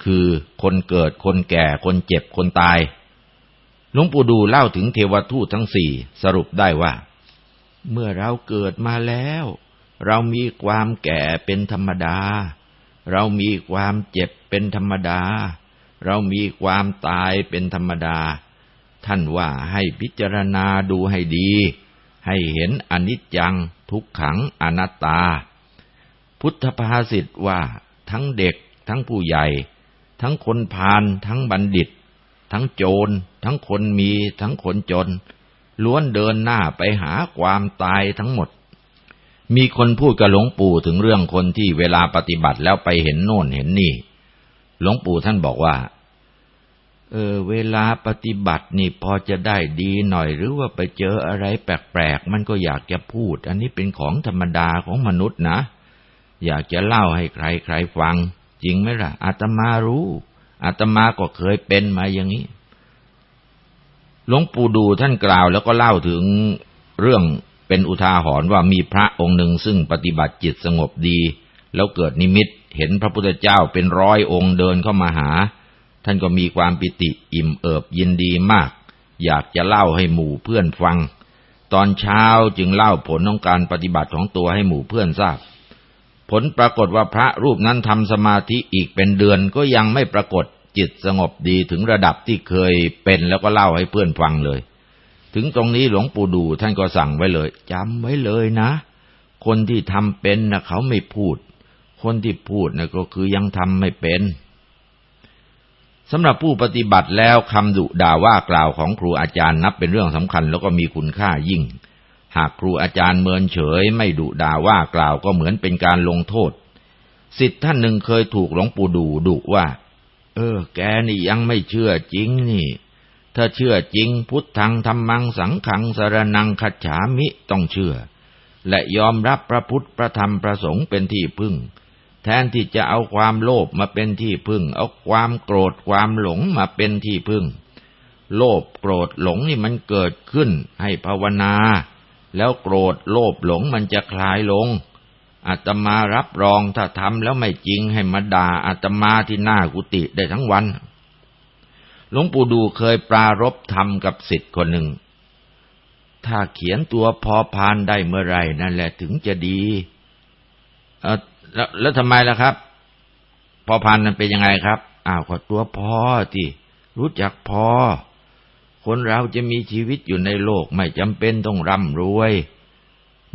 A: คือคนเกิดคนแก่คนเจ็บคนตายหลวงปู่ดูเล่าถึงเทวทูตทั้งสี่สรุปได้ว่า เมื่อเราเกิดมาแล้ว เรามีความแก่เป็นธรรมดา เรามีความเจ็บเป็นธรรมดา เรามีความตายเป็นธรรมดา ท่านว่าให้พิจารณาดูให้ดี ให้เห็นอนิจจัง ทุกขังอนัตตา พุทธภาษิตว่าทั้งเด็ก ทั้งผู้ใหญ่ ทั้งคนพาลทั้งบัณฑิต ทั้งโจร ทั้งคนมี ทั้งคนจน ล้วนเดินหน้าไปหาความตายทั้งหมด มีคนพูดกับหลวงปู่ถึงเรื่องคนที่เวลาปฏิบัติแล้วไปเห็นโน่นเห็นนี่ หลวงปู่ท่านบอกว่า เออ เวลาปฏิบัตินี่พอจะได้ดีหน่อยหรือว่าไปเจออะไรแปลกๆมันก็อยากจะพูด อันนี้เป็นของธรรมดาของมนุษย์นะ อยากจะเล่าให้ใครๆฟัง จริงไหมล่ะอาตมารู้อาตมาก็เคยเป็นมาอย่างนี้หลวงปู่ดูท่านกล่าวแล้วก็เล่าถึงเรื่องเป็นอุทาหรณ์ว่ามีพระองค์หนึ่งซึ่งปฏิบัติจิตสงบดี แล้วเกิดนิมิตเห็นพระพุทธเจ้าเป็นร้อยองค์เดินเข้ามาหา ท่านก็มีความปิติอิ่มเอิบยินดีมาก อยากจะเล่าให้หมู่เพื่อนฟัง ตอนเช้าจึงเล่าผลของการปฏิบัติของตัวให้หมู่เพื่อนทราบ ผลปรากฏว่าพระรูปนั้นทำสมาธิอีกเป็นเดือนก็ยังไม่ปรากฏจิตสงบดีถึงระดับที่เคยเป็นแล้วก็เล่าให้เพื่อนฟังเลย ถึงตรงนี้หลวงปู่ดูท่านก็สั่งไว้เลยจำไว้เลยนะ คนที่ทำเป็นนะเขาไม่พูด คนที่พูดนะก็คือยังทำไม่เป็นสำหรับผู้ปฏิบัติแล้วคำดุด่าว่ากล่าวของครูอาจารย์นับเป็นเรื่องสำคัญแล้วก็มีคุณค่ายิ่ง หากครูอาจารย์เมินเฉยไม่ดุด่าว่ากล่าวก็เหมือนเป็นการลงโทษ สิทธิ์ท่านหนึ่งเคยถูกหลวงปู่ดูดุว่า เออ แกนี่ยังไม่เชื่อจริงนี่ ถ้าเชื่อจริง พุทธังธรรมังสังขังสารนังขัจฉามิต้องเชื่อ และยอมรับพระพุทธพระธรรมพระสงฆ์เป็นที่พึ่ง แทนที่จะเอาความโลภมาเป็นที่พึ่ง เอาความโกรธความหลงมาเป็นที่พึ่ง โลภโกรธหลงนี่มันเกิดขึ้นให้ภาวนา แล้วโกรธโลภหลงมันจะคลายลงอาตมารับรองถ้าทำแล้วไม่จริงให้มาด่าอาตมาที่หน้ากุฏิได้ทั้งวัน หลวงปู่ดูเคยปรารบธรรมกับสิทธิ์คนหนึ่ง ถ้าเขียนตัวพอพานได้เมื่อไรนั่นแหละถึงจะดีแล้วแล้วทำไมล่ะครับ พอพันนั้นเป็นยังไงครับ อ้าวก็ตัวพอที่รู้จักพอ คนเราจะมีชีวิตอยู่ในโลกไม่จำเป็นต้องร่ำรวย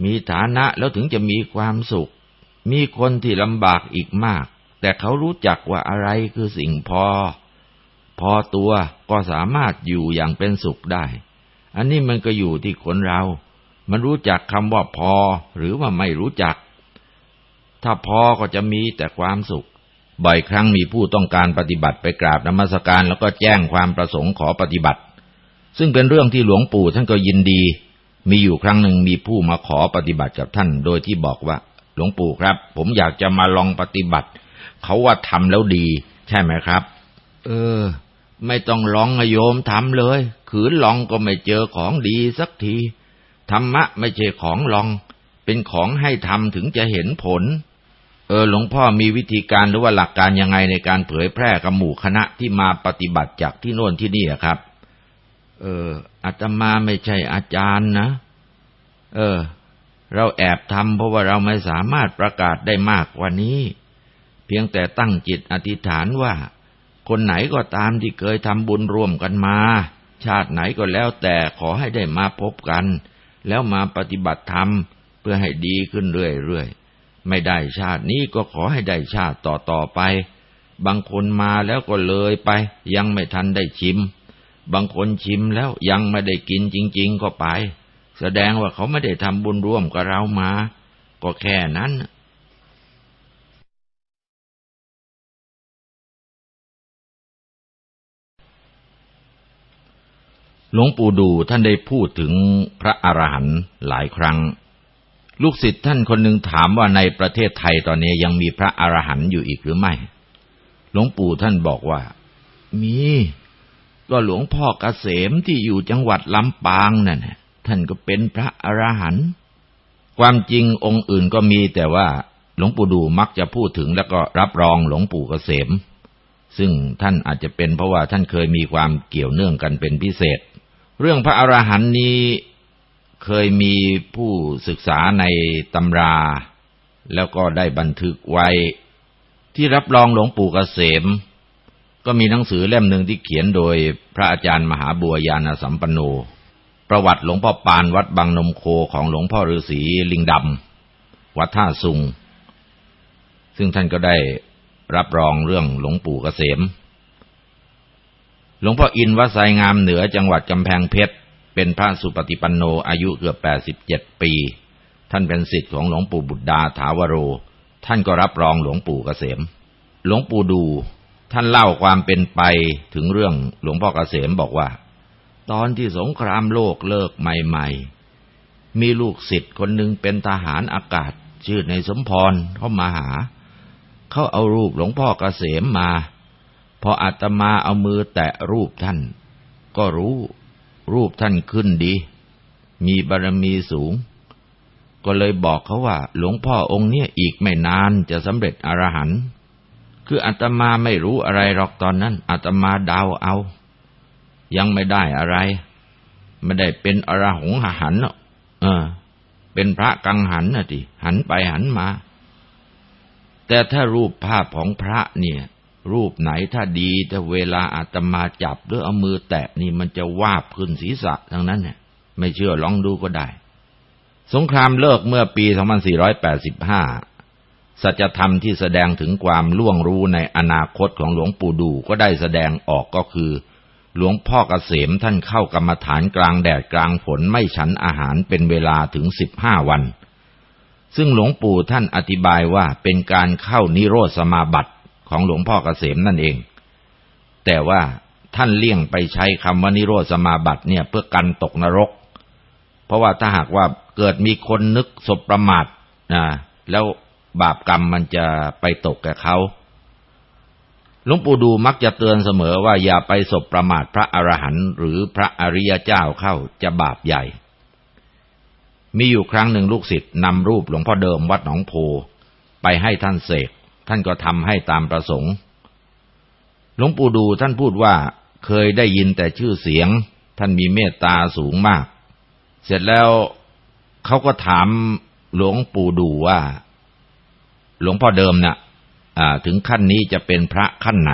A: มีฐานะแล้วถึงจะมีความสุข มีคนที่ลำบากอีกมาก แต่เขารู้จักว่าอะไรคือสิ่งพอ พอตัวก็สามารถอยู่อย่างเป็นสุขได้ อันนี้มันก็อยู่ที่คนเรา มันรู้จักคำว่าพอหรือว่าไม่รู้จัก ถ้าพอก็จะมีแต่ความสุขบ่อยครั้งมีผู้ต้องการปฏิบัติไปกราบนมัสการแล้วก็แจ้งความประสงค์ขอปฏิบัติ ซึ่งเป็นเรื่องที่หลวงปู่ท่านก็ยินดี มีอยู่ครั้งหนึ่งมีผู้มาขอปฏิบัติกับท่าน โดยที่บอกว่า หลวงปู่ครับ ผมอยากจะมาลองปฏิบัติ เขาว่าทำแล้วดี ใช่ไหมครับ เออ ไม่ต้องลองโยมทำเลย ขืนลองก็ไม่เจอของดีสักทีธรรมะไม่ใช่ของลอง เป็นของให้ทำถึงจะเห็นผล เออหลวงพ่อมีวิธีการหรือว่าหลักการยังไงในการเผยแพร่กับหมู่คณะที่มาปฏิบัติจากที่โน่นที่นี่ครับ เอออาตมาไม่ใช่อาจารย์นะ เออ เราแอบทำเพราะว่าเราไม่สามารถประกาศได้มากกว่านี้ เพียงแต่ตั้งจิตอธิษฐานว่า คนไหนก็ตามที่เคยทำบุญร่วมกันมา ชาติไหนก็แล้วแต่ขอให้ได้มาพบกัน แล้วมาปฏิบัติธรรมเพื่อให้ดีขึ้นเรื่อยๆ ไม่ได้ชาตินี้ก็ขอให้ได้ชาติต่อต่อไป บางคนมาแล้วก็เลยไป ยังไม่ทันได้ชิม บางคนชิมแล้วยังไม่ได้กินจริง ๆ ก็ไป แสดงว่าเขาไม่ได้ทำบุญร่วมกับเรามา ก็แค่นั้นหลวงปู่ดูท่านได้พูดถึงพระอรหันต์หลายครั้ง ลูกศิษย์ท่านคนหนึ่งถามว่าในประเทศไทยตอนนี้ยังมีพระอรหันต์อยู่อีกหรือไม่ หลวงปู่ท่านบอกว่า มี ก็หลวงพ่อเกษมที่อยู่จังหวัดลำปางนั่นท่านก็เป็นพระอรหันต์ความจริงองค์อื่นก็มีแต่ว่าหลวงปู่ดูมักจะพูดถึงแล้วก็รับรองหลวงปู่เกษม ซึ่งท่านอาจจะเป็นเพราะว่าท่านเคยมีความเกี่ยวเนื่องกันเป็นพิเศษ เรื่องพระอรหันต์นี้เคยมีผู้ศึกษาในตำรา แล้วก็ได้บันทึกไว้ ที่รับรองหลวงปู่เกษม ก็มีหนังสือเล่มหนึ่งที่เขียนโดยพระอาจารย์มหาบัวยานสัมปันโน ประวัติหลวงพ่อปานวัดบางนมโคของหลวงพ่อฤาษีลิงดำวัดท่าสุง ซึ่งท่านก็ได้รับรองเรื่องหลวงปู่เกษม หลวงพ่ออินวัดไซงามเหนือจังหวัดกำแพงเพชร เป็นพระสุปฏิปันโนอายุเกือบแปดสิบเจ็ดปี ท่านเป็นศิษย์ของหลวงปู่บุตรดาถาวโร ท่านก็รับรองหลวงปู่เกษม หลวงปู่ดู ท่านเล่าความเป็นไปถึงเรื่องหลวงพ่อเกษมบอกว่า ตอนที่สงครามโลกเลิกใหม่ ๆ มีลูกศิษย์คนหนึ่งเป็นทหารอากาศ ชื่อในสมพรเข้ามาหา เขาเอารูปหลวงพ่อเกษมมา พออาตมาเอามือแตะรูปท่าน ก็รู้รูปท่านขึ้นดี มีบารมีสูง ก็เลยบอกเขาว่า หลวงพ่อองค์เนี้ยอีกไม่นานจะสำเร็จอรหันต์ คืออาตมาไม่รู้อะไรหรอกตอนนั้นอาตมาดาวเอา ยังไม่ได้อะไร ไม่ได้เป็นอรหงหันเออ เป็นพระกังหันนะทีหันไปหันมา แต่ถ้ารูปภาพของพระเนี่ย รูปไหนถ้าดีแต่เวลาอาตมาจับหรือเอามือแตะนี่มันจะวาบขึ้นศีรษะทั้งนั้นเนี่ยไม่เชื่อลองดูก็ได้ สงครามเลิกเมื่อปี 2485 สัจธรรมที่แสดงถึงความล่วงรู้ในอนาคตของหลวงปู่ดูก็ได้แสดงออกก็คือ หลวงพ่อเกษมท่านเข้ากรรมฐานกลางแดดกลางฝนไม่ฉันอาหารเป็นเวลาถึงสิบห้าวัน ซึ่งหลวงปู่ท่านอธิบายว่าเป็นการเข้านิโรธสมาบัติของหลวงพ่อเกษมนั่นเอง แต่ว่าท่านเลี่ยงไปใช้คำว่านิโรธสมาบัติเนี่ยเพื่อกันตกนรก เพราะว่าถ้าหากว่าเกิดมีคนนึกสบประมาทนะแล้ว บาปกรรมมันจะไปตกแก่เขาหลวงปู่ดูมักจะเตือนเสมอว่าอย่าไปสบประมาทพระอรหันต์หรือพระอริยเจ้าเข้าจะบาปใหญ่ มีอยู่ครั้งหนึ่งลูกศิษย์นำรูปหลวงพ่อเดิมวัดหนองโพ ไปให้ท่านเสกท่านก็ทำให้ตามประสงค์ หลวงปู่ดูท่านพูดว่าเคยได้ยินแต่ชื่อเสียง ท่านมีเมตตาสูงมาก เสร็จแล้วเขาก็ถามหลวงปู่ดูว่า หลวงพ่อเดิมนะ่ะถึงขั้นนี้จะเป็นพระขั้นไหน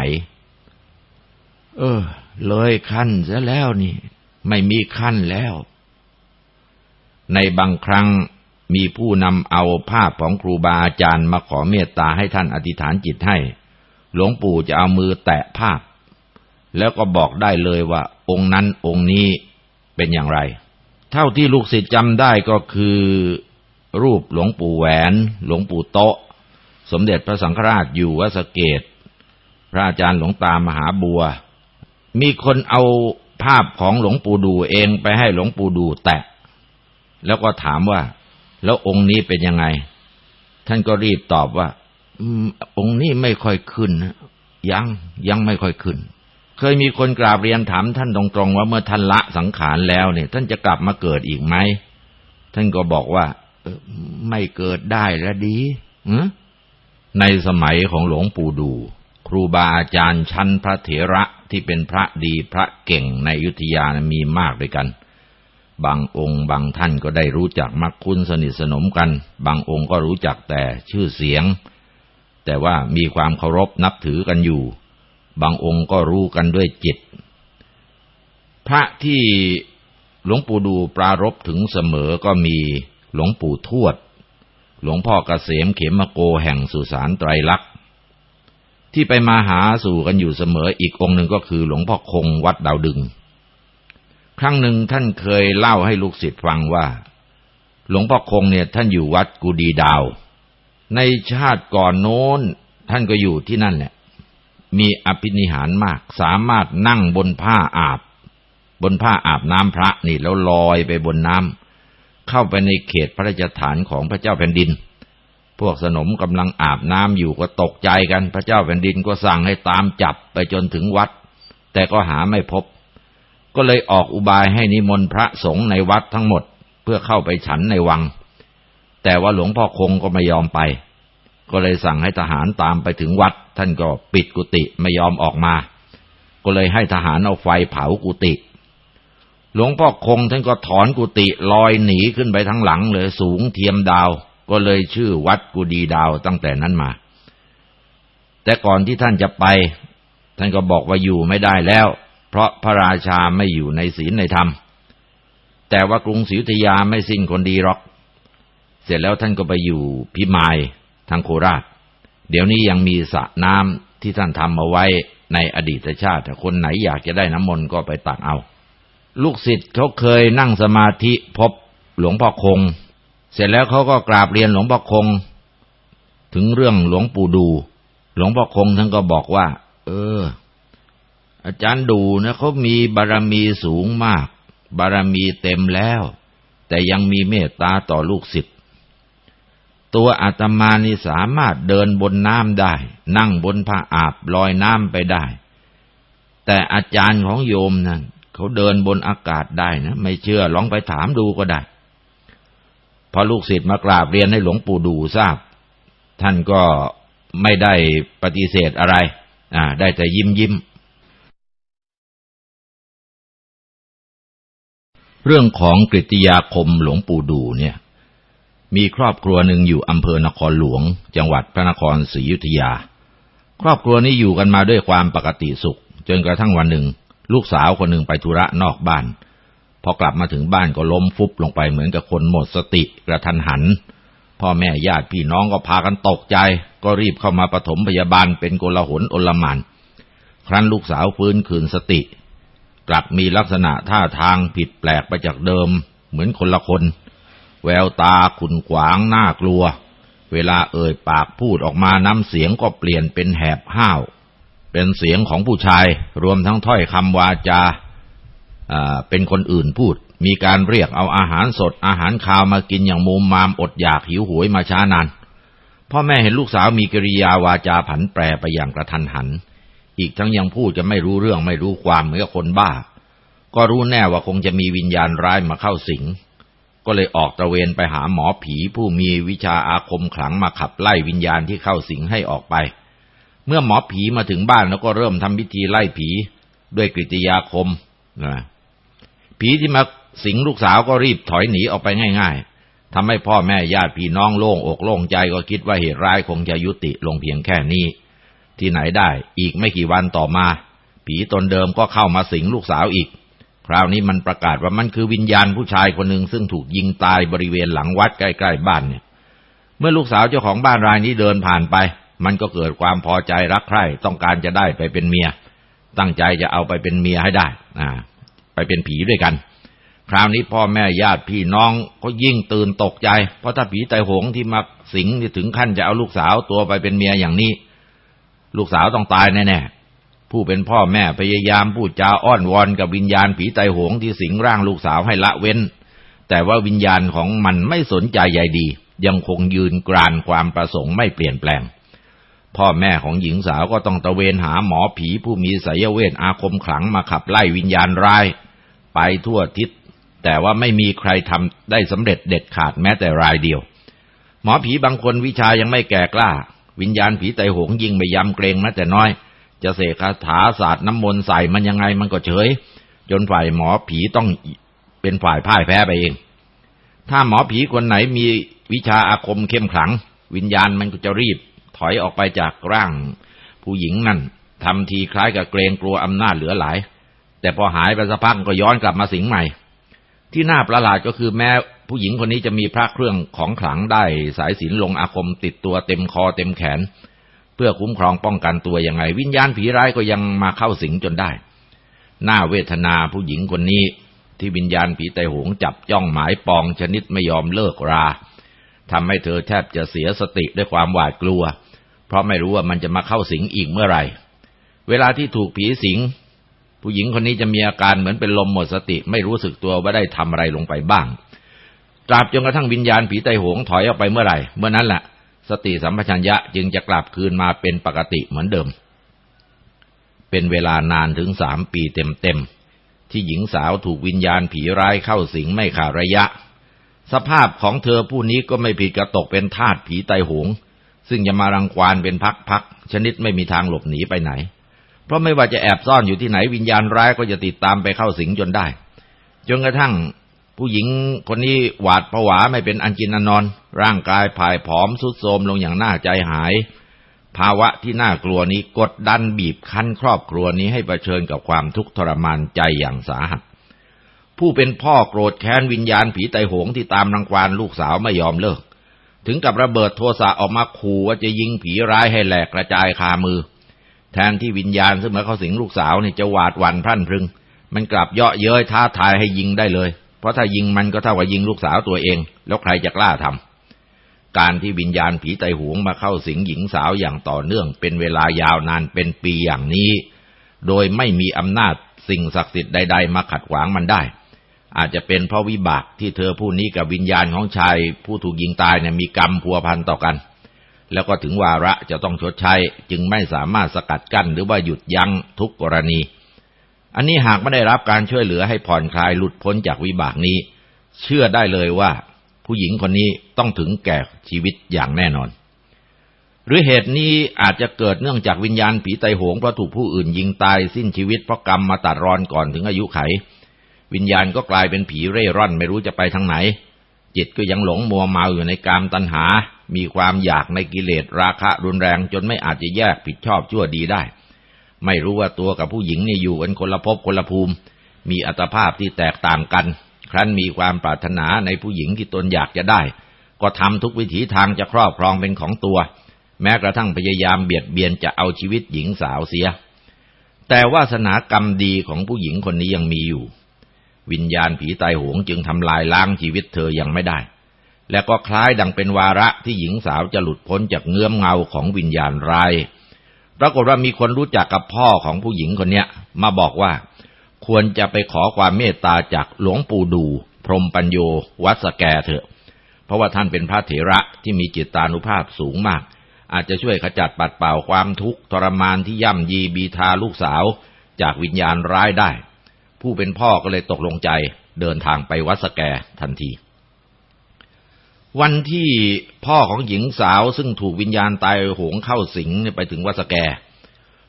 A: เออ เลยขั้นซะแล้วนี่ ไม่มีขั้นแล้ว ในบางครั้งมีผู้นำเอาภาพของครูบาอาจารย์มาขอเมตตาให้ท่านอธิษฐานจิตให้ หลวงปู่จะเอามือแตะภาพ แล้วก็บอกได้เลยว่า องค์นั้นองค์นี้เป็นอย่างไร เท่าที่ลูกศิษย์จำได้ก็คือ รูปหลวงปู่แหวน หลวงปู่โตะ สมเด็จพระสังฆราชอยู่วัสเกต พระอาจารย์หลวงตามหาบัว มีคนเอาภาพของหลวงปู่ดูเองไปให้หลวงปู่ดูแตะ แล้วก็ถามว่า แล้วองค์นี้เป็นยังไง ท่านก็รีบตอบว่าอองค์นี้ไม่ค่อยขึ้นยังยังไม่ค่อยขึ้น เคยมีคนกราบเรียนถามท่านตรงๆว่าเมื่อท่านละสังขารแล้วเนี่ย ท่านจะกลับมาเกิดอีกไหมท่านก็บอกว่าไม่เกิดได้แล้วดี ในสมัยของหลวงปู่ดู ครูบาอาจารย์ชั้นพระเถระที่เป็นพระดีพระเก่งในยุทธยานะมีมากด้วยกัน บางองค์บางท่านก็ได้รู้จักมักคุ้นสนิทสนมกัน บางองค์ก็รู้จักแต่ชื่อเสียง แต่ว่ามีความเคารพนับถือกันอยู่ บางองค์ก็รู้กันด้วยจิต พระที่หลวงปู่ดูปรารบถึงเสมอก็มีหลวงปู่ทวด หลวงพ่อเกษมเขมโกแห่งสุสานไตรลักษณ์ที่ไปมาหาสู่กันอยู่เสมออีกองหนึ่งก็คือหลวงพ่อคงวัดดาวดึง ครั้งหนึ่งท่านเคยเล่าให้ลูกศิษย์ฟังว่า หลวงพ่อคงเนี่ยท่านอยู่วัดกูดีดาว ในชาติก่อนโน้นท่านก็อยู่ที่นั่นแหละ มีอภินิหารมากสามารถนั่งบนผ้าอาบ บนผ้าอาบน้ำพระนี่แล้วลอยไปบนน้ำ เข้าไปในเขตพระราชฐานของพระเจ้าแผ่นดิน พวกสนมกำลังอาบน้ำอยู่ก็ตกใจกัน พระเจ้าแผ่นดินก็สั่งให้ตามจับไปจนถึงวัด แต่ก็หาไม่พบ ก็เลยออกอุบายให้นิมนต์พระสงฆ์ในวัดทั้งหมด เพื่อเข้าไปฉันในวัง แต่ว่าหลวงพ่อคงก็ไม่ยอมไป ก็เลยสั่งให้ทหารตามไปถึงวัด ท่านก็ปิดกุฏิไม่ยอมออกมา ก็เลยให้ทหารเอาไฟเผากุฏิ หลวงพ่อคงท่านก็ถอนกุฏิลอยหนีขึ้นไปทั้งหลังเลยสูงเทียมดาว ก็เลยชื่อวัดกุดีดาวตั้งแต่นั้นมา แต่ก่อนที่ท่านจะไป ท่านก็บอกว่าอยู่ไม่ได้แล้ว เพราะพระราชาไม่อยู่ในศีลในธรรม แต่ว่ากรุงศรีอยุธยาไม่สิ้นคนดีหรอก เสร็จแล้วท่านก็ไปอยู่พิมายทางโคราช เดี๋ยวนี้ยังมีสระน้ำที่ท่านทำเอาไว้ในอดีตชาติคนไหนอยากจะได้น้ำมนต์ก็ไปตักเอา ลูกศิษย์เขาเคยนั่งสมาธิพบหลวงพ่อคง เสร็จแล้วเขาก็กราบเรียนหลวงพ่อคง ถึงเรื่องหลวงปู่ดู หลวงพ่อคงท่านก็บอกว่า เออ อาจารย์ดูนะเขามีบารมีสูงมาก บารมีเต็มแล้ว แต่ยังมีเมตตาต่อลูกศิษย์ตัวอาตมานี่สามารถเดินบนน้ำได้ นั่งบนผ้าอาบลอยน้ำไปได้ แต่อาจารย์ของโยมนั่น เขาเดินบนอากาศได้นะไม่เชื่อลองไปถามดูก็ได้ พอลูกศิษย์มากราบเรียนให้หลวงปู่ดูทราบ ท่านก็ไม่ได้ปฏิเสธอะไร อ่า ได้แต่ยิ้มยิ้มเรื่องของกฤติยาคมหลวงปู่ดูเนี่ย มีครอบครัวหนึ่งอยู่อำเภอนครหลวง จังหวัดพระนครศรีอยุธยา ครอบครัวนี้อยู่กันมาด้วยความปกติสุข จนกระทั่งวันหนึ่ง ลูกสาวคนหนึ่งไปธุระนอกบ้าน พอกลับมาถึงบ้านก็ล้มฟุบลงไปเหมือนกับคนหมดสติกระทันหัน พ่อแม่ญาติพี่น้องก็พากันตกใจ ก็รีบเข้ามาปฐมพยาบาลเป็นโกลาหลอลมานครั้นลูกสาวฟื้นคืนสติ กลับมีลักษณะท่าทางผิดแปลกไปจากเดิม เหมือนคนละคน แววตาขุนขวางน่ากลัว เวลาเอ่ยปากพูดออกมาน้ำเสียงก็เปลี่ยนเป็นแหบห้าว เป็นเสียงของผู้ชาย รวมทั้งถ้อยคำวาจาเป็นคนอื่นพูด มีการเรียกเอาอาหารสดอาหารคาวมากินอย่างมุมมามอดอยากหิวโหวยมาช้านานพ่อแม่เห็นลูกสาวมีกิริยาวาจาผันแปรไปอย่างกระทันหัน อีกทั้งยังพูดจะไม่รู้เรื่องไม่รู้ความเหมือนคนบ้า ก็รู้แน่ว่าคงจะมีวิญญาณร้ายมาเข้าสิง ก็เลยออกตระเวนไปหาหมอผีผู้มีวิชาอาคมขลังมาขับไล่วิญญาณที่เข้าสิงให้ออกไป เมื่อหมอผีมาถึงบ้านแล้วก็เริ่มทำพิธีไล่ผีด้วยกริยาคมนะผีที่มาสิงลูกสาวก็รีบถอยหนีออกไปง่ายๆทำให้พ่อแม่ญาติพี่น้องโล่งอกโล่งใจก็คิดว่าเหตุร้ายคงจะยุติลงเพียงแค่นี้ ที่ไหนได้อีกไม่กี่วันต่อมา ผีตนเดิมก็เข้ามาสิงลูกสาวอีก คราวนี้มันประกาศว่ามันคือวิญญาณผู้ชายคนหนึ่งซึ่งถูกยิงตายบริเวณหลังวัดใกล้ๆบ้านเนี่ย เมื่อลูกสาวเจ้าของบ้านรายนี้เดินผ่านไป มันก็เกิดความพอใจรักใคร่ต้องการจะได้ไปเป็นเมีย ตั้งใจจะเอาไปเป็นเมียให้ได้อ่าไปเป็นผีด้วยกัน คราวนี้พ่อแม่ญาติพี่น้องก็ยิ่งตื่นตกใจ เพราะถ้าผีไตหงที่มาสิงถึงขั้นจะเอาลูกสาวตัวไปเป็นเมียอย่างนี้ ลูกสาวต้องตายแน่ๆผู้เป็นพ่อแม่พยายามพูดจาอ้อนวอนกับวิญญาณผีไตหงที่สิงร่างลูกสาวให้ละเว้น แต่ว่าวิญญาณของมันไม่สนใจใยดี ยังคงยืนกรานความประสงค์ไม่เปลี่ยนแปลง พ่อแม่ของหญิงสาวก็ต้องตะเวนหาหมอผีผู้มีสายเวทอาคมขลังมาขับไล่วิญญาณร้าย ไปทั่วทิศ แต่ว่าไม่มีใครทำได้สำเร็จเด็ดขาดแม้แต่รายเดียว หมอผีบางคนวิชายังไม่แก่กล้า วิญญาณผีไตหงยิงไม่ยำเกรงแม้แต่น้อย จะเสกคาถาศาสตร์น้ำมนต์ใส่มันยังไงมันก็เฉย จนฝ่ายหมอผีต้องเป็นฝ่ายพ่ายแพ้ไปเอง ถ้าหมอผีคนไหนมีวิชาอาคมเข้มขลัง วิญญาณมันก็จะรีบ ถอยออกไปจากร่าง ผู้หญิงนั่นทำทีคล้ายกับเกรงกลัวอำนาจเหลือหลาย แต่พอหายไปสักพักก็ย้อนกลับมาสิงใหม่ ที่น่าประหลาดก็คือแม้ผู้หญิงคนนี้จะมีพระเครื่องของขลังได้สายสินลงอาคมติดตัวเต็มคอเต็มแขน เพื่อคุ้มครองป้องกันตัวยังไง วิญญาณผีร้ายก็ยังมาเข้าสิงจนได้ หน้าเวทนาผู้หญิงคนนี้ที่วิญญาณผีไตหงจับจ้องหมายปองชนิดไม่ยอมเลิกราทำให้เธอแทบจะเสียสติด้วยความหวาดกลัว เพราะไม่รู้ว่ามันจะมาเข้าสิงอีกเมื่อไหร่ เวลาที่ถูกผีสิง ผู้หญิงคนนี้จะมีอาการเหมือนเป็นลมหมดสติ ไม่รู้สึกตัวว่าได้ทำอะไรลงไปบ้าง ตราบจนกระทั่งวิญญาณผีไตหงถอยออกไปเมื่อไหร่ เมื่อนั้นแหละสติสัมปชัญญะจึงจะกลับคืนมาเป็นปกติเหมือนเดิม เป็นเวลานานถึงสามปีเต็มๆ ที่หญิงสาวถูกวิญญาณผีร้ายเข้าสิงไม่ขาดระยะ สภาพของเธอผู้นี้ก็ไม่ผิดกระตกเป็นทาสผีไตหง ซึ่งจะมารังควานเป็นพักๆชนิดไม่มีทางหลบหนีไปไหน เพราะไม่ว่าจะแอบซ่อนอยู่ที่ไหนวิญญาณร้ายก็จะติดตามไปเข้าสิงจนได้ จนกระทั่งผู้หญิงคนนี้หวาดผวาไม่เป็นอันกินอันนอน ร่างกายผายผอมสุดโทมลงอย่างน่าใจหาย ภาวะที่น่ากลัวนี้กดดันบีบคั้นครอบครัวนี้ให้เผชิญกับความทุกข์ทรมานใจอย่างสาหัส ผู้เป็นพ่อโกรธแค้นวิญญาณผีไตโหงที่ตามรังควานลูกสาวไม่ยอมเลิก ถึงกับระเบิดโทสะออกมาขู่ว่าจะยิงผีร้ายให้แหลกกระจายคามือ แทนที่วิญญาณซึ่งมาเข้าสิงลูกสาวนี่จะหวาดหวั่นพรั่นพรึง มันกลับเยาะเย้ยท้าทายให้ยิงได้เลย เพราะถ้ายิงมันก็เท่ากับยิงลูกสาวตัวเอง แล้วใครจะกล้าทำการที่วิญญาณผีไตหวงมาเข้าสิงหญิงสาวอย่างต่อเนื่องเป็นเวลายาวนานเป็นปีอย่างนี้ โดยไม่มีอำนาจสิ่งศักดิ์สิทธิ์ใด ๆ มาขัดขวางมันได้ อาจจะเป็นเพราะวิบากที่เธอผู้นี้กับวิญญาณของชายผู้ถูกยิงตายเนี่ยมีกรรมพัวพันต่อกัน แล้วก็ถึงวาระจะต้องชดใช้ จึงไม่สามารถสกัดกั้นหรือว่าหยุดยั้งทุกกรณี อันนี้หากไม่ได้รับการช่วยเหลือให้ผ่อนคลายหลุดพ้นจากวิบากนี้ เชื่อได้เลยว่า ผู้หญิงคนนี้ต้องถึงแก่ชีวิตอย่างแน่นอน หรือเหตุนี้อาจจะเกิดเนื่องจากวิญญาณผีไตโหงเพราะถูกผู้อื่นยิงตายสิ้นชีวิตเพราะกรรมมาตัดรอนก่อนถึงอายุไข วิญญาณก็กลายเป็นผีเร่ร่อนไม่รู้จะไปทางไหน จิตก็ยังหลงมัวเมาอยู่ในกามตัณหา มีความอยากในกิเลสราคะรุนแรงจนไม่อาจจะแยกผิดชอบชั่วดีได้ ไม่รู้ว่าตัวกับผู้หญิงนี่อยู่กันคนละภพคนละภูมิ มีอัตภาพที่แตกต่างกัน ครั้นมีความปรารถนาในผู้หญิงที่ตนอยากจะได้ ก็ทำทุกวิถีทางจะครอบครองเป็นของตัว แม้กระทั่งพยายามเบียดเบียนจะเอาชีวิตหญิงสาวเสีย แต่วาสนากรรมดีของผู้หญิงคนนี้ยังมีอยู่ วิญญาณผีตายโหงจึงทำลายล้างชีวิตเธอยังไม่ได้ และก็คล้ายดังเป็นวาระที่หญิงสาวจะหลุดพ้นจากเงื้อมเงาของวิญญาณร้ายปรากฏว่ามีคนรู้จักกับพ่อของผู้หญิงคนเนี้ย มาบอกว่า ควรจะไปขอความเมตตาจากหลวงปู่ดู พรมปัญโย วัดสแกเถอะ เพราะว่าท่านเป็นพระเถระที่มีจิตตานุภาพสูงมาก อาจจะช่วยขจัดปัดเป่าความทุกข์ทรมานที่ย่ำยีบีทาลูกสาวจากวิญญาณร้ายได้ ผู้เป็นพ่อก็เลยตกลงใจเดินทางไปวัดสแกทันที วันที่พ่อของหญิงสาวซึ่งถูกวิญญาณตายโหงเข้าสิงไปถึงวัดสแก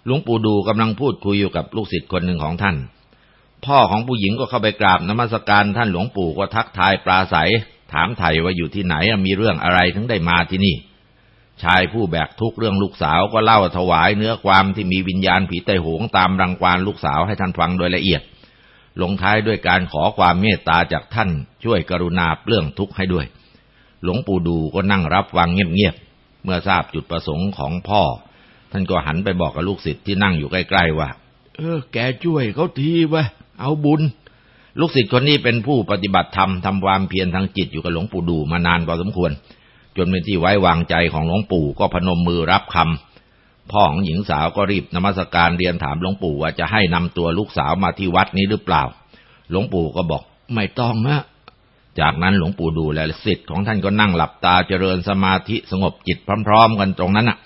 A: หลวงปู่ดูกำลังพูดคุยอยู่กับลูกศิษย์คนหนึ่งของท่าน พ่อของผู้หญิงก็เข้าไปกราบนมัสการท่านหลวงปู่ก็ทักทายปราศัย ถามไถ่ว่าอยู่ที่ไหนมีเรื่องอะไรถึงได้มาที่นี่ ชายผู้แบกทุกเรื่องลูกสาวก็เล่าถวายเนื้อความที่มีวิญญาณผีไตโหงตามรังควานลูกสาวให้ท่านฟังโดยละเอียด ลงท้ายด้วยการขอความเมตตาจากท่านช่วยกรุณาเปลื้องทุกข์ให้ด้วย หลวงปู่ดูก็นั่งรับฟังเงียบๆ เมื่อทราบจุดประสงค์ของพ่อ ท่านก็หันไปบอกกับลูกศิษย์ที่นั่งอยู่ใกล้ๆว่า เออ แกช่วยเขาทีวะเอาบุญ ลูกศิษย์คนนี้เป็นผู้ปฏิบัติธรรมทำความเพียรทางจิตอยู่กับหลวงปู่ดูมานานพอสมควร จนเป็นที่ไว้วางใจของหลวงปู่ก็พนมมือรับคำ พ่อของหญิงสาวก็รีบนมัสการเรียนถามหลวงปู่ว่าจะให้นำตัวลูกสาวมาที่วัดนี้หรือเปล่า หลวงปู่ก็บอกไม่ต้องนะจากนั้นหลวงปู่ดูแลสิทธิ์ของท่านก็นั่งหลับตาเจริญสมาธิสงบจิตพร้อม ๆ กันตรงนั้นน่ะ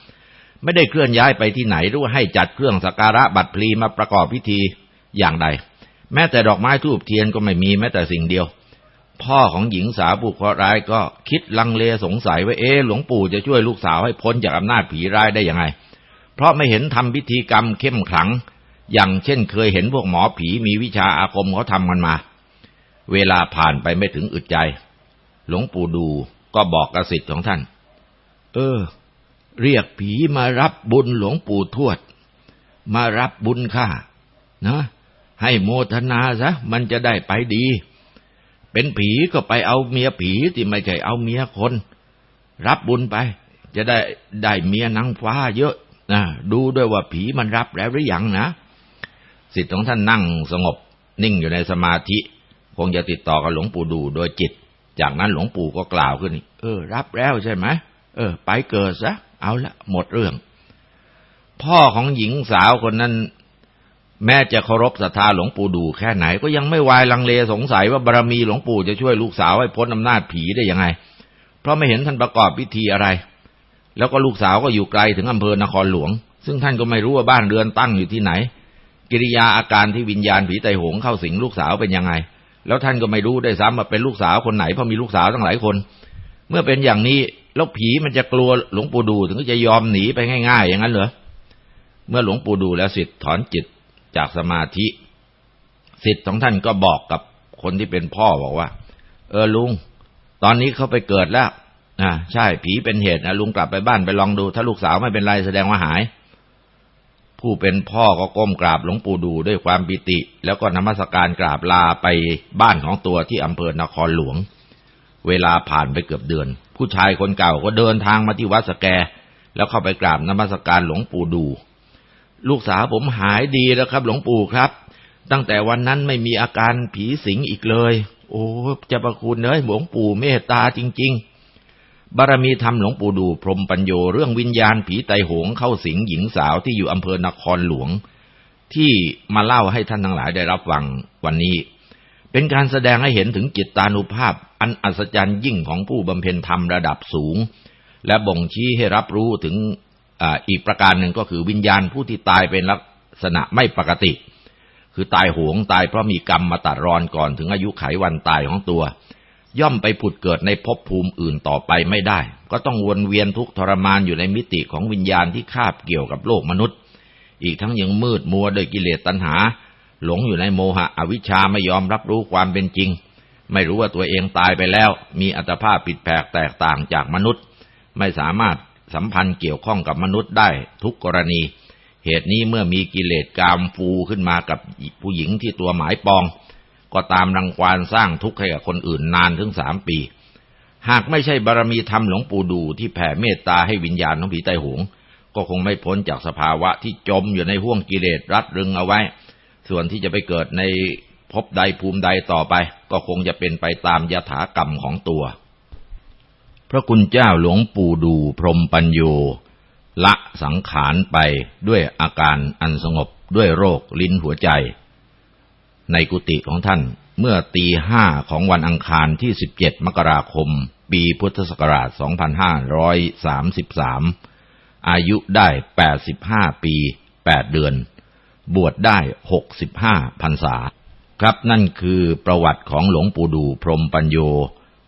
A: ไม่ได้เคลื่อนย้ายไปที่ไหนหรือให้จัดเครื่องสักการะบัตรพลีมาประกอบพิธีอย่างใด แม้แต่ดอกไม้ทูบเทียนก็ไม่มีแม้แต่สิ่งเดียว พ่อของหญิงสาวผู้เคราะห์ร้ายก็คิดลังเลสงสัยว่าเอ๊หลวงปู่จะช่วยลูกสาวให้พ้นจากอำนาจผีร้ายได้ยังไง เพราะไม่เห็นทำพิธีกรรมเข้มขลัง อย่างเช่นเคยเห็นพวกหมอผีมีวิชาอาคมเขาทำกันมา เวลาผ่านไปไม่ถึงอึดใจ หลวงปู่ดูก็บอกกระสิทธิ์ของท่าน เออ เรียกผีมารับบุญหลวงปู่ทวด มารับบุญข้านะให้โมทนาซะมันจะได้ไปดี เป็นผีก็ไปเอาเมียผีที่ไม่ใช่เอาเมียคน รับบุญไป จะได้ได้เมียนางฟ้าเยอะ นะดูด้วยว่าผีมันรับแล้วหรือยังนะสิทธิ์ของท่านนั่งสงบ นิ่งอยู่ในสมาธิ คงจะติดต่อกับหลวงปู่ดูโดยจิต จากนั้นหลวงปู่ก็กล่าวขึ้นเออ รับแล้วใช่ไหมเออ ไปเกิดซะเอาละหมดเรื่อง พ่อของหญิงสาวคนนั้น แม้จะเคารพศรัทธาหลวงปู่ดูแค่ไหน ก็ยังไม่วายลังเลสงสัยว่าบารมีหลวงปู่จะช่วยลูกสาวให้พ้นอำนาจผีได้ยังไง เพราะไม่เห็นท่านประกอบพิธีอะไร แล้วก็ลูกสาวก็อยู่ไกลถึงอำเภอนครหลวง ซึ่งท่านก็ไม่รู้ว่าบ้านเรือนตั้งอยู่ที่ไหน กิริยาอาการที่วิญญาณผีไตหงเข้าสิงลูกสาวเป็นยังไง แล้วท่านก็ไม่รู้ได้ซ้ำว่าเป็นลูกสาวคนไหนเพราะมีลูกสาวตั้งหลายคน เมื่อเป็นอย่างนี้แล้วผีมันจะกลัวหลวงปู่ดูถึงจะยอมหนีไปง่าย ๆ อย่างนั้นเหรอเมื่อหลวงปู่ดูแล้วสิทธิ์ถอนจิตจากสมาธิสิทธิ์ของท่านก็บอกกับคนที่เป็นพ่อบอกว่า เออลุง ตอนนี้เขาไปเกิดแล้ว อ่าใช่ ผีเป็นเหตุนะลุงกลับไปบ้านไปลองดู ถ้าลูกสาวไม่เป็นไรแสดงว่าหาย ผู้เป็นพ่อก็ก้มกราบหลวงปู่ดูด้วยความปิติ แล้วก็นมัสการกราบลาไปบ้านของตัวที่อำเภอนครหลวง เวลาผ่านไปเกือบเดือน ผู้ชายคนเก่าก็เดินทางมาที่วัดสแก แล้วเข้าไปกราบนมัสการหลวงปู่ดู ลูกสาวผมหายดีแล้วครับ หลวงปู่ครับ ตั้งแต่วันนั้นไม่มีอาการผีสิงอีกเลย โอ้จะประคุณเนยหลวงปู่เมตตาจริง ๆ บารมีธรรมหลวงปู่ดูพรมปัญโยเรื่องวิญญาณผีไตโหงเข้าสิงหญิงสาวที่อยู่อำเภอนครหลวง ที่มาเล่าให้ท่านทั้งหลายได้รับฟังวันนี้ เป็นการแสดงให้เห็นถึงจิตตานุภาพ อันอัศจรรย์ยิ่งของผู้บำเพ็ญธรรมระดับสูง และบ่งชี้ให้รับรู้ถึงออีกประการหนึ่งก็คือวิญญาณผู้ที่ตายเป็นลักษณะไม่ปกติ คือตายโหงตายเพราะมีกรรมมาตัดรอนก่อนถึงอายุไขวันตายของตัว ย่อมไปผุดเกิดในภพภูมิอื่นต่อไปไม่ได้ ก็ต้องวนเวียนทุกทรมานอยู่ในมิติของวิญญาณที่คาบเกี่ยวกับโลกมนุษย์ อีกทั้งยังมืดมัวโดยกิเลสตัณหา หลงอยู่ในโมหะอวิชชาไม่ยอมรับรู้ความเป็นจริง ไม่รู้ว่าตัวเองตายไปแล้ว มีอัตภาพผิดแปลกแตกต่างจากมนุษย์ ไม่สามารถสัมพันธ์เกี่ยวข้องกับมนุษย์ได้ทุกกรณี เหตุนี้เมื่อมีกิเลสกามฟูขึ้นมากับผู้หญิงที่ตัวหมายปอง ก็ตามรังควานสร้างทุกข์ให้กับคนอื่นนานถึงสามปี หากไม่ใช่บารมีธรรมหลวงปู่ดูที่แผ่เมตตาให้วิญญาณของผีไตหง ก็คงไม่พ้นจากสภาวะที่จมอยู่ในห่วงกิเลสรัดรึงเอาไว้ ส่วนที่จะไปเกิดในภพใดภูมิใดต่อไป ก็คงจะเป็นไปตามยถากรรมของตัว พระคุณเจ้าหลวงปู่ดูพรมปัญโยละสังขารไปด้วยอาการอันสงบด้วยโรคลิ้นหัวใจ ในกุฏิของท่านเมื่อตีห้าของวันอังคารที่ 17 มกราคม ปีพุทธศักราช 2533 อายุได้ 85 ปี 8 เดือน บวชได้ 65 พรรษา ครับนั่นคือประวัติของหลวงปู่ดูพรมปัญโย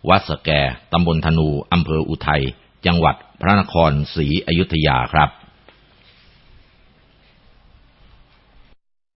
A: วัดสแก ตำบลธนู อำเภออุทัย จังหวัดพระนครศรีอยุธยาครับ